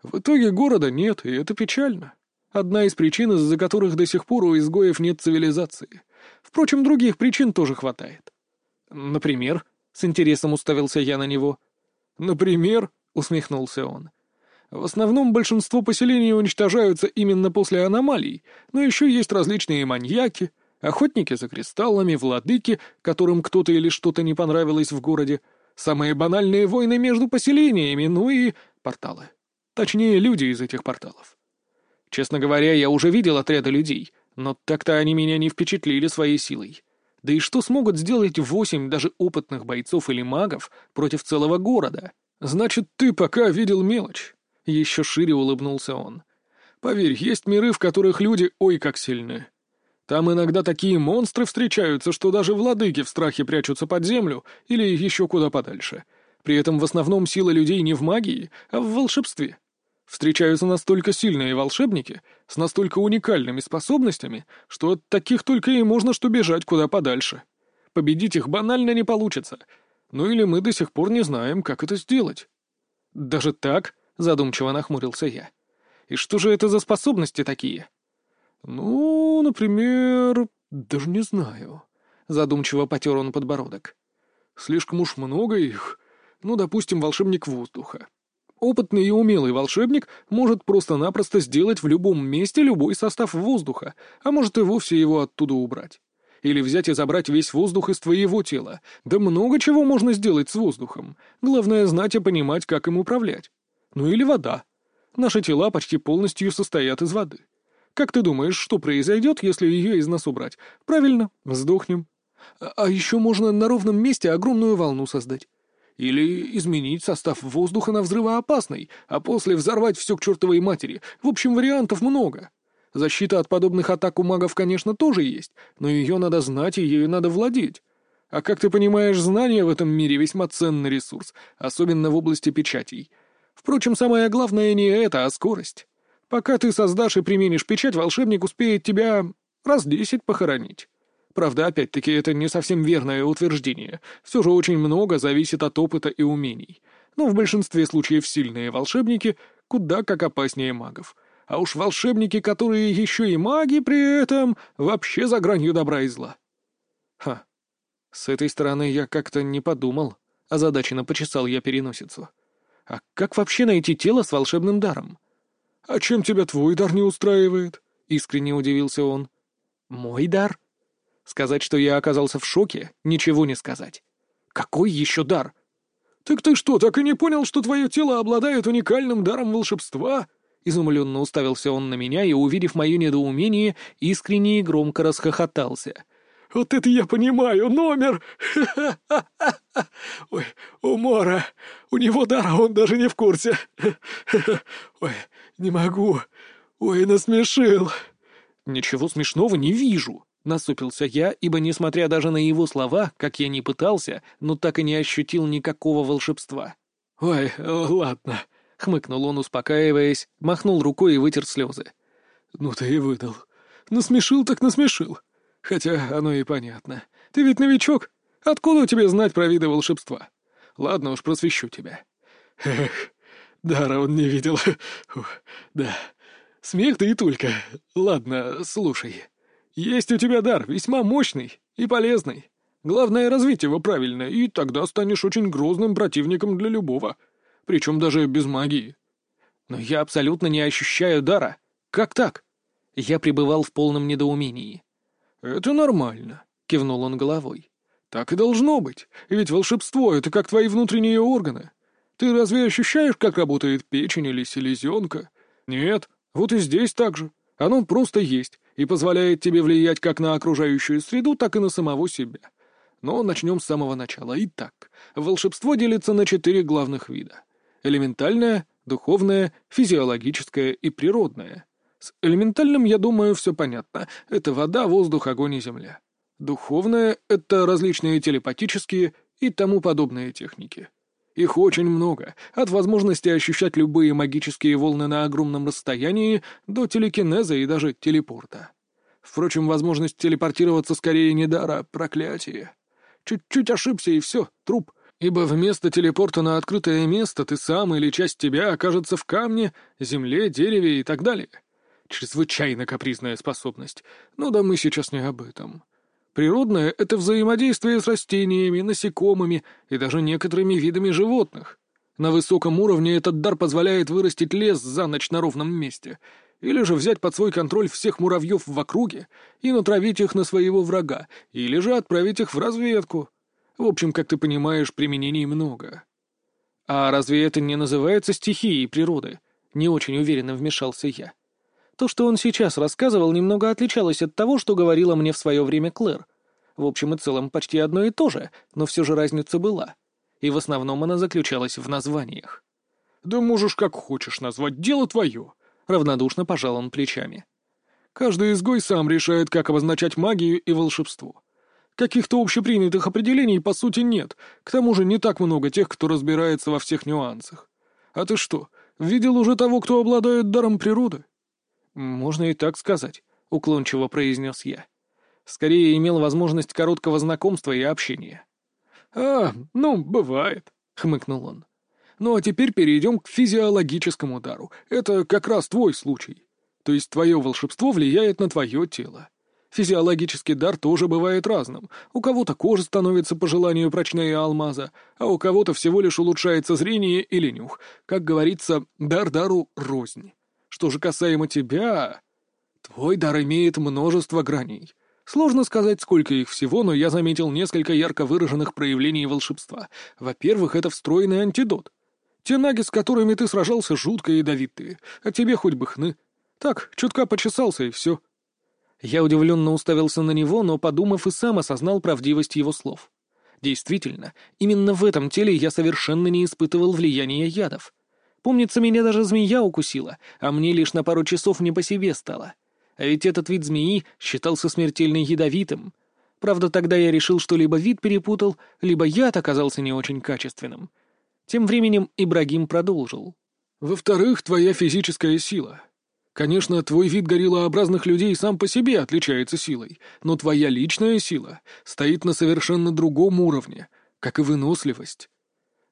В итоге города нет, и это печально. Одна из причин, из-за которых до сих пор у изгоев нет цивилизации. Впрочем, других причин тоже хватает. Например, с интересом уставился я на него. Например, усмехнулся он. В основном большинство поселений уничтожаются именно после аномалий, но еще есть различные маньяки, охотники за кристаллами, владыки, которым кто-то или что-то не понравилось в городе, самые банальные войны между поселениями, ну и порталы. Точнее, люди из этих порталов. Честно говоря, я уже видел отряды людей, но так-то они меня не впечатлили своей силой. Да и что смогут сделать восемь даже опытных бойцов или магов против целого города? Значит, ты пока видел мелочь. Еще шире улыбнулся он. Поверь, есть миры, в которых люди ой как сильны. Там иногда такие монстры встречаются, что даже владыки в страхе прячутся под землю или еще куда подальше. При этом в основном сила людей не в магии, а в волшебстве. Встречаются настолько сильные волшебники с настолько уникальными способностями, что от таких только и можно что бежать куда подальше. Победить их банально не получится. Ну или мы до сих пор не знаем, как это сделать. Даже так, задумчиво нахмурился я. И что же это за способности такие? Ну, например, даже не знаю. Задумчиво потер он подбородок. Слишком уж много их. Ну, допустим, волшебник воздуха. Опытный и умелый волшебник может просто-напросто сделать в любом месте любой состав воздуха, а может и вовсе его оттуда убрать. Или взять и забрать весь воздух из твоего тела. Да много чего можно сделать с воздухом. Главное знать и понимать, как им управлять. Ну или вода. Наши тела почти полностью состоят из воды. Как ты думаешь, что произойдет, если ее из нас убрать? Правильно, сдохнем. А, а еще можно на ровном месте огромную волну создать. Или изменить состав воздуха на взрывоопасный, а после взорвать все к чертовой матери. В общем, вариантов много. Защита от подобных атак у магов, конечно, тоже есть, но ее надо знать и ею надо владеть. А как ты понимаешь, знания в этом мире весьма ценный ресурс, особенно в области печатей. Впрочем, самое главное не это, а скорость. Пока ты создашь и применишь печать, волшебник успеет тебя раз десять похоронить. Правда, опять-таки, это не совсем верное утверждение. Все же очень много зависит от опыта и умений. Но в большинстве случаев сильные волшебники куда как опаснее магов. А уж волшебники, которые еще и маги при этом, вообще за гранью добра и зла. Ха, с этой стороны я как-то не подумал. Озадаченно почесал я переносицу. А как вообще найти тело с волшебным даром? «А чем тебя твой дар не устраивает?» — искренне удивился он. «Мой дар?» Сказать, что я оказался в шоке, ничего не сказать. Какой еще дар? «Так ты что, так и не понял, что твое тело обладает уникальным даром волшебства?» Изумленно уставился он на меня и, увидев мое недоумение, искренне и громко расхохотался. «Вот это я понимаю! Номер! Ой, умора! У него дара, он даже не в курсе! Ой, не могу! Ой, насмешил!» «Ничего смешного не вижу!» Насупился я, ибо, несмотря даже на его слова, как я не пытался, но так и не ощутил никакого волшебства. «Ой, ладно», — хмыкнул он, успокаиваясь, махнул рукой и вытер слезы. «Ну ты и выдал. Насмешил так насмешил. Хотя оно и понятно. Ты ведь новичок. Откуда у тебя знать про виды волшебства? Ладно уж, просвещу тебя». «Эх, дара он не видел. Фух, да. Смех да и только. Ладно, слушай». Есть у тебя дар, весьма мощный и полезный. Главное — развить его правильно, и тогда станешь очень грозным противником для любого. Причем даже без магии. Но я абсолютно не ощущаю дара. Как так? Я пребывал в полном недоумении. «Это нормально», — кивнул он головой. «Так и должно быть, ведь волшебство — это как твои внутренние органы. Ты разве ощущаешь, как работает печень или селезенка? Нет, вот и здесь так же. Оно просто есть, и позволяет тебе влиять как на окружающую среду, так и на самого себя. Но начнем с самого начала. Итак, волшебство делится на четыре главных вида. Элементальное, духовное, физиологическое и природное. С элементальным, я думаю, все понятно. Это вода, воздух, огонь и земля. Духовное — это различные телепатические и тому подобные техники. Их очень много, от возможности ощущать любые магические волны на огромном расстоянии до телекинеза и даже телепорта. Впрочем, возможность телепортироваться скорее не дара, проклятие. Чуть-чуть ошибся и все, труп. Ибо вместо телепорта на открытое место ты сам или часть тебя окажется в камне, земле, дереве и так далее. Чрезвычайно капризная способность. Но да мы сейчас не об этом. Природное — это взаимодействие с растениями, насекомыми и даже некоторыми видами животных. На высоком уровне этот дар позволяет вырастить лес за ночь на ровном месте, или же взять под свой контроль всех муравьев в округе и натравить их на своего врага, или же отправить их в разведку. В общем, как ты понимаешь, применений много. А разве это не называется стихией природы? Не очень уверенно вмешался я. То, что он сейчас рассказывал, немного отличалось от того, что говорила мне в свое время Клэр. В общем и целом почти одно и то же, но все же разница была. И в основном она заключалась в названиях. «Да можешь как хочешь назвать, дело твое», — равнодушно пожал он плечами. «Каждый изгой сам решает, как обозначать магию и волшебство. Каких-то общепринятых определений, по сути, нет, к тому же не так много тех, кто разбирается во всех нюансах. А ты что, видел уже того, кто обладает даром природы?» «Можно и так сказать», — уклончиво произнес я. Скорее имел возможность короткого знакомства и общения. «А, ну, бывает», — хмыкнул он. «Ну а теперь перейдем к физиологическому дару. Это как раз твой случай. То есть твое волшебство влияет на твое тело. Физиологический дар тоже бывает разным. У кого-то кожа становится по желанию прочнее алмаза, а у кого-то всего лишь улучшается зрение или нюх. Как говорится, дар дару рознь. Что же касаемо тебя, твой дар имеет множество граней. Сложно сказать, сколько их всего, но я заметил несколько ярко выраженных проявлений волшебства. Во-первых, это встроенный антидот. Те наги, с которыми ты сражался, жутко ядовитые, а тебе хоть бы хны. Так, чутка почесался, и все. Я удивленно уставился на него, но, подумав, и сам осознал правдивость его слов. Действительно, именно в этом теле я совершенно не испытывал влияния ядов. Помнится, меня даже змея укусила, а мне лишь на пару часов не по себе стало. А ведь этот вид змеи считался смертельно ядовитым. Правда, тогда я решил, что либо вид перепутал, либо яд оказался не очень качественным. Тем временем Ибрагим продолжил. «Во-вторых, твоя физическая сила. Конечно, твой вид гориллообразных людей сам по себе отличается силой, но твоя личная сила стоит на совершенно другом уровне, как и выносливость».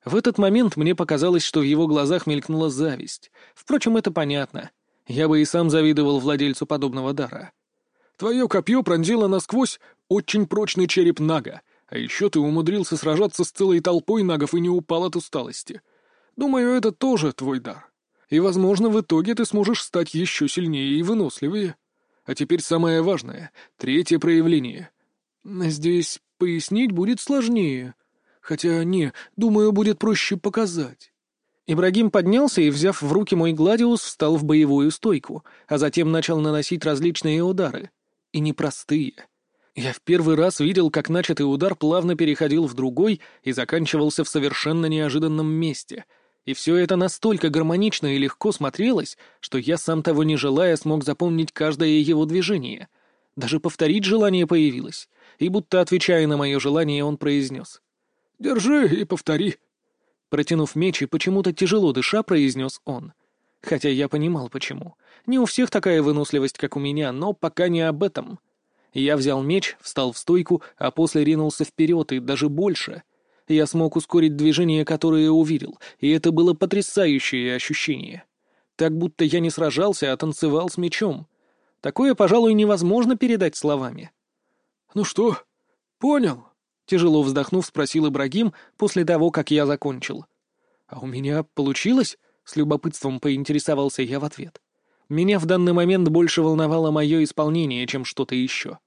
В этот момент мне показалось, что в его глазах мелькнула зависть. Впрочем, это понятно. Я бы и сам завидовал владельцу подобного дара. Твое копье пронзило насквозь очень прочный череп Нага, а еще ты умудрился сражаться с целой толпой нагов и не упал от усталости. Думаю, это тоже твой дар. И, возможно, в итоге ты сможешь стать еще сильнее и выносливее. А теперь самое важное — третье проявление. Здесь пояснить будет сложнее. Хотя, не, думаю, будет проще показать. Ибрагим поднялся и, взяв в руки мой гладиус, встал в боевую стойку, а затем начал наносить различные удары. И непростые. Я в первый раз видел, как начатый удар плавно переходил в другой и заканчивался в совершенно неожиданном месте. И все это настолько гармонично и легко смотрелось, что я, сам того не желая, смог запомнить каждое его движение. Даже повторить желание появилось, и будто отвечая на мое желание, он произнес. «Держи и повтори». Протянув меч и почему-то тяжело дыша, произнес он. Хотя я понимал, почему. Не у всех такая выносливость, как у меня, но пока не об этом. Я взял меч, встал в стойку, а после ринулся вперед, и даже больше. Я смог ускорить движение, которое увидел, и это было потрясающее ощущение. Так будто я не сражался, а танцевал с мечом. Такое, пожалуй, невозможно передать словами. «Ну что, понял?» Тяжело вздохнув, спросил Ибрагим после того, как я закончил. «А у меня получилось?» — с любопытством поинтересовался я в ответ. Меня в данный момент больше волновало мое исполнение, чем что-то еще.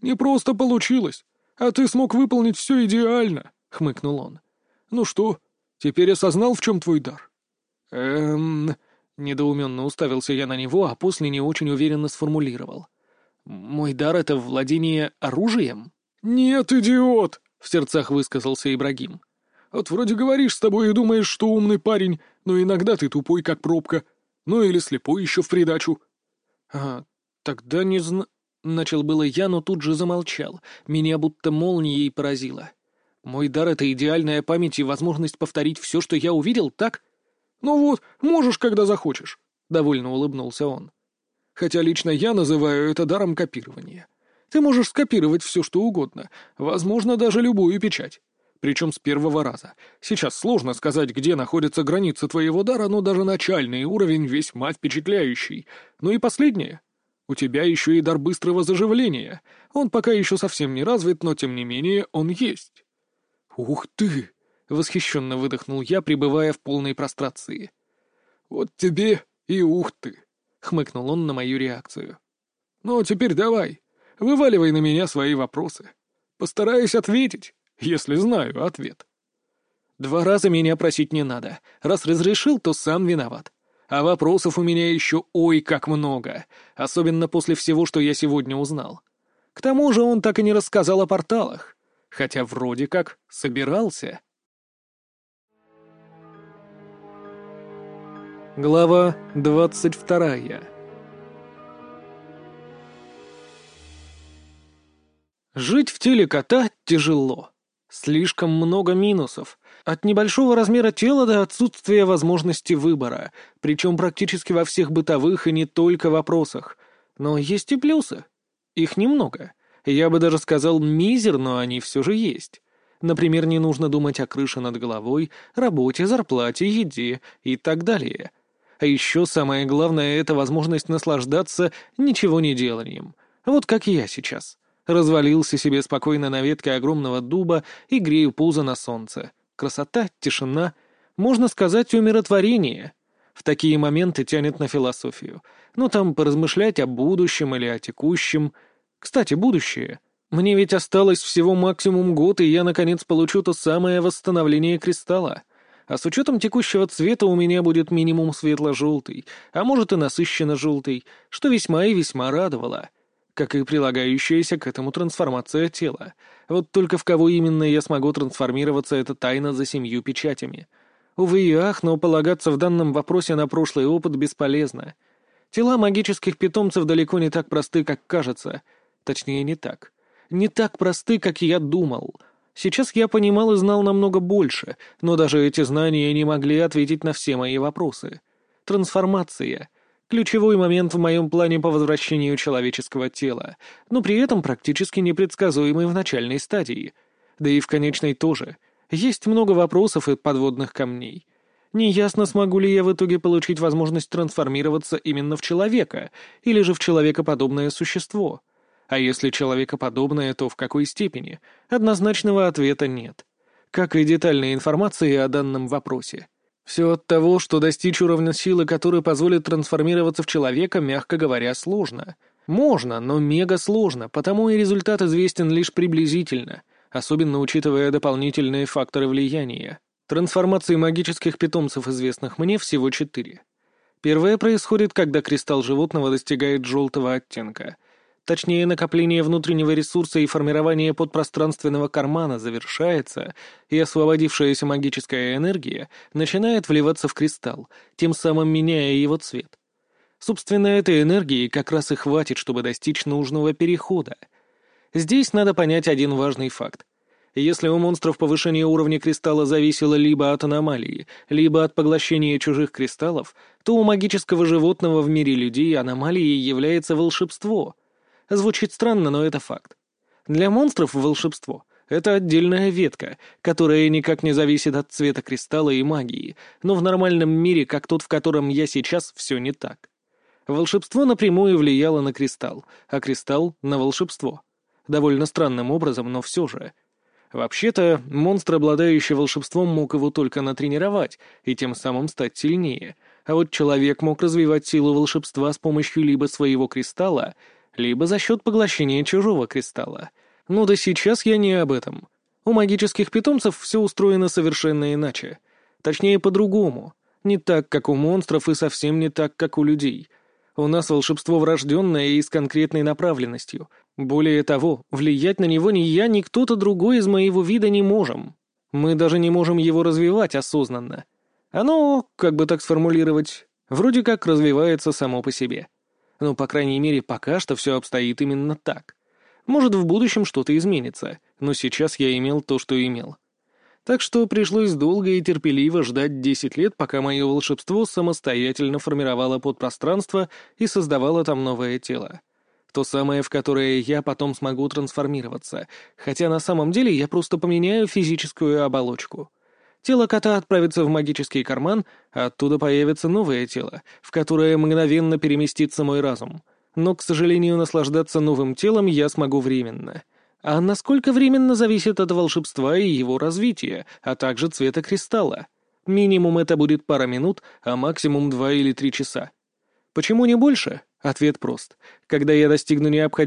«Не просто получилось, а ты смог выполнить все идеально», — хмыкнул он. «Ну что, теперь осознал, в чем твой дар?» «Эм...» — недоуменно уставился я на него, а после не очень уверенно сформулировал. «Мой дар — это владение оружием?» «Нет, идиот!» — в сердцах высказался Ибрагим. «Вот вроде говоришь с тобой и думаешь, что умный парень, но иногда ты тупой, как пробка. Ну или слепой еще в придачу». «А, тогда не зна...» — начал было я, но тут же замолчал. Меня будто молнией поразило. «Мой дар — это идеальная память и возможность повторить все, что я увидел, так?» «Ну вот, можешь, когда захочешь», — довольно улыбнулся он. «Хотя лично я называю это даром копирования. Ты можешь скопировать все, что угодно, возможно, даже любую печать. причем с первого раза. Сейчас сложно сказать, где находятся границы твоего дара, но даже начальный уровень весьма впечатляющий. Ну и последнее. У тебя еще и дар быстрого заживления. Он пока еще совсем не развит, но тем не менее он есть. «Ух ты!» — восхищенно выдохнул я, пребывая в полной прострации. «Вот тебе и ух ты!» — хмыкнул он на мою реакцию. «Ну, теперь давай, вываливай на меня свои вопросы. Постараюсь ответить» если знаю ответ. Два раза меня просить не надо. Раз разрешил, то сам виноват. А вопросов у меня еще ой как много, особенно после всего, что я сегодня узнал. К тому же он так и не рассказал о порталах, хотя вроде как собирался. Глава двадцать вторая Жить в теле кота тяжело. Слишком много минусов. От небольшого размера тела до отсутствия возможности выбора, причем практически во всех бытовых и не только вопросах. Но есть и плюсы. Их немного. Я бы даже сказал мизер, но они все же есть. Например, не нужно думать о крыше над головой, работе, зарплате, еде и так далее. А еще самое главное — это возможность наслаждаться ничего не деланием. Вот как я сейчас. Развалился себе спокойно на ветке огромного дуба и грею пузо на солнце. Красота, тишина, можно сказать, умиротворение. В такие моменты тянет на философию. Ну, там поразмышлять о будущем или о текущем. Кстати, будущее. Мне ведь осталось всего максимум год, и я, наконец, получу то самое восстановление кристалла. А с учетом текущего цвета у меня будет минимум светло-желтый, а может и насыщенно-желтый, что весьма и весьма радовало как и прилагающаяся к этому трансформация тела. Вот только в кого именно я смогу трансформироваться, это тайна за семью печатями. Увы и ах, но полагаться в данном вопросе на прошлый опыт бесполезно. Тела магических питомцев далеко не так просты, как кажется. Точнее, не так. Не так просты, как я думал. Сейчас я понимал и знал намного больше, но даже эти знания не могли ответить на все мои вопросы. Трансформация — Ключевой момент в моем плане по возвращению человеческого тела, но при этом практически непредсказуемый в начальной стадии. Да и в конечной тоже. Есть много вопросов и подводных камней. Неясно, смогу ли я в итоге получить возможность трансформироваться именно в человека, или же в человекоподобное существо. А если человекоподобное, то в какой степени? Однозначного ответа нет. Как и детальной информации о данном вопросе. Все от того, что достичь уровня силы, который позволит трансформироваться в человека, мягко говоря, сложно. Можно, но мега сложно, потому и результат известен лишь приблизительно, особенно учитывая дополнительные факторы влияния. Трансформации магических питомцев, известных мне, всего четыре. Первое происходит, когда кристалл животного достигает желтого оттенка. Точнее, накопление внутреннего ресурса и формирование подпространственного кармана завершается, и освободившаяся магическая энергия начинает вливаться в кристалл, тем самым меняя его цвет. Собственно, этой энергии как раз и хватит, чтобы достичь нужного перехода. Здесь надо понять один важный факт. Если у монстров повышение уровня кристалла зависело либо от аномалии, либо от поглощения чужих кристаллов, то у магического животного в мире людей аномалией является волшебство — Звучит странно, но это факт. Для монстров волшебство — это отдельная ветка, которая никак не зависит от цвета кристалла и магии, но в нормальном мире, как тот, в котором я сейчас, все не так. Волшебство напрямую влияло на кристалл, а кристалл — на волшебство. Довольно странным образом, но все же. Вообще-то, монстр, обладающий волшебством, мог его только натренировать и тем самым стать сильнее, а вот человек мог развивать силу волшебства с помощью либо своего кристалла, либо за счет поглощения чужого кристалла. Ну да сейчас я не об этом. У магических питомцев все устроено совершенно иначе. Точнее, по-другому. Не так, как у монстров, и совсем не так, как у людей. У нас волшебство врожденное и с конкретной направленностью. Более того, влиять на него ни я, ни кто-то другой из моего вида не можем. Мы даже не можем его развивать осознанно. Оно, как бы так сформулировать, вроде как развивается само по себе. Но, по крайней мере, пока что все обстоит именно так. Может, в будущем что-то изменится, но сейчас я имел то, что имел. Так что пришлось долго и терпеливо ждать 10 лет, пока мое волшебство самостоятельно формировало подпространство и создавало там новое тело. То самое, в которое я потом смогу трансформироваться, хотя на самом деле я просто поменяю физическую оболочку. Тело кота отправится в магический карман, а оттуда появится новое тело, в которое мгновенно переместится мой разум. Но, к сожалению, наслаждаться новым телом я смогу временно. А насколько временно зависит от волшебства и его развития, а также цвета кристалла. Минимум это будет пара минут, а максимум два или три часа. Почему не больше? Ответ прост. Когда я достигну необходимого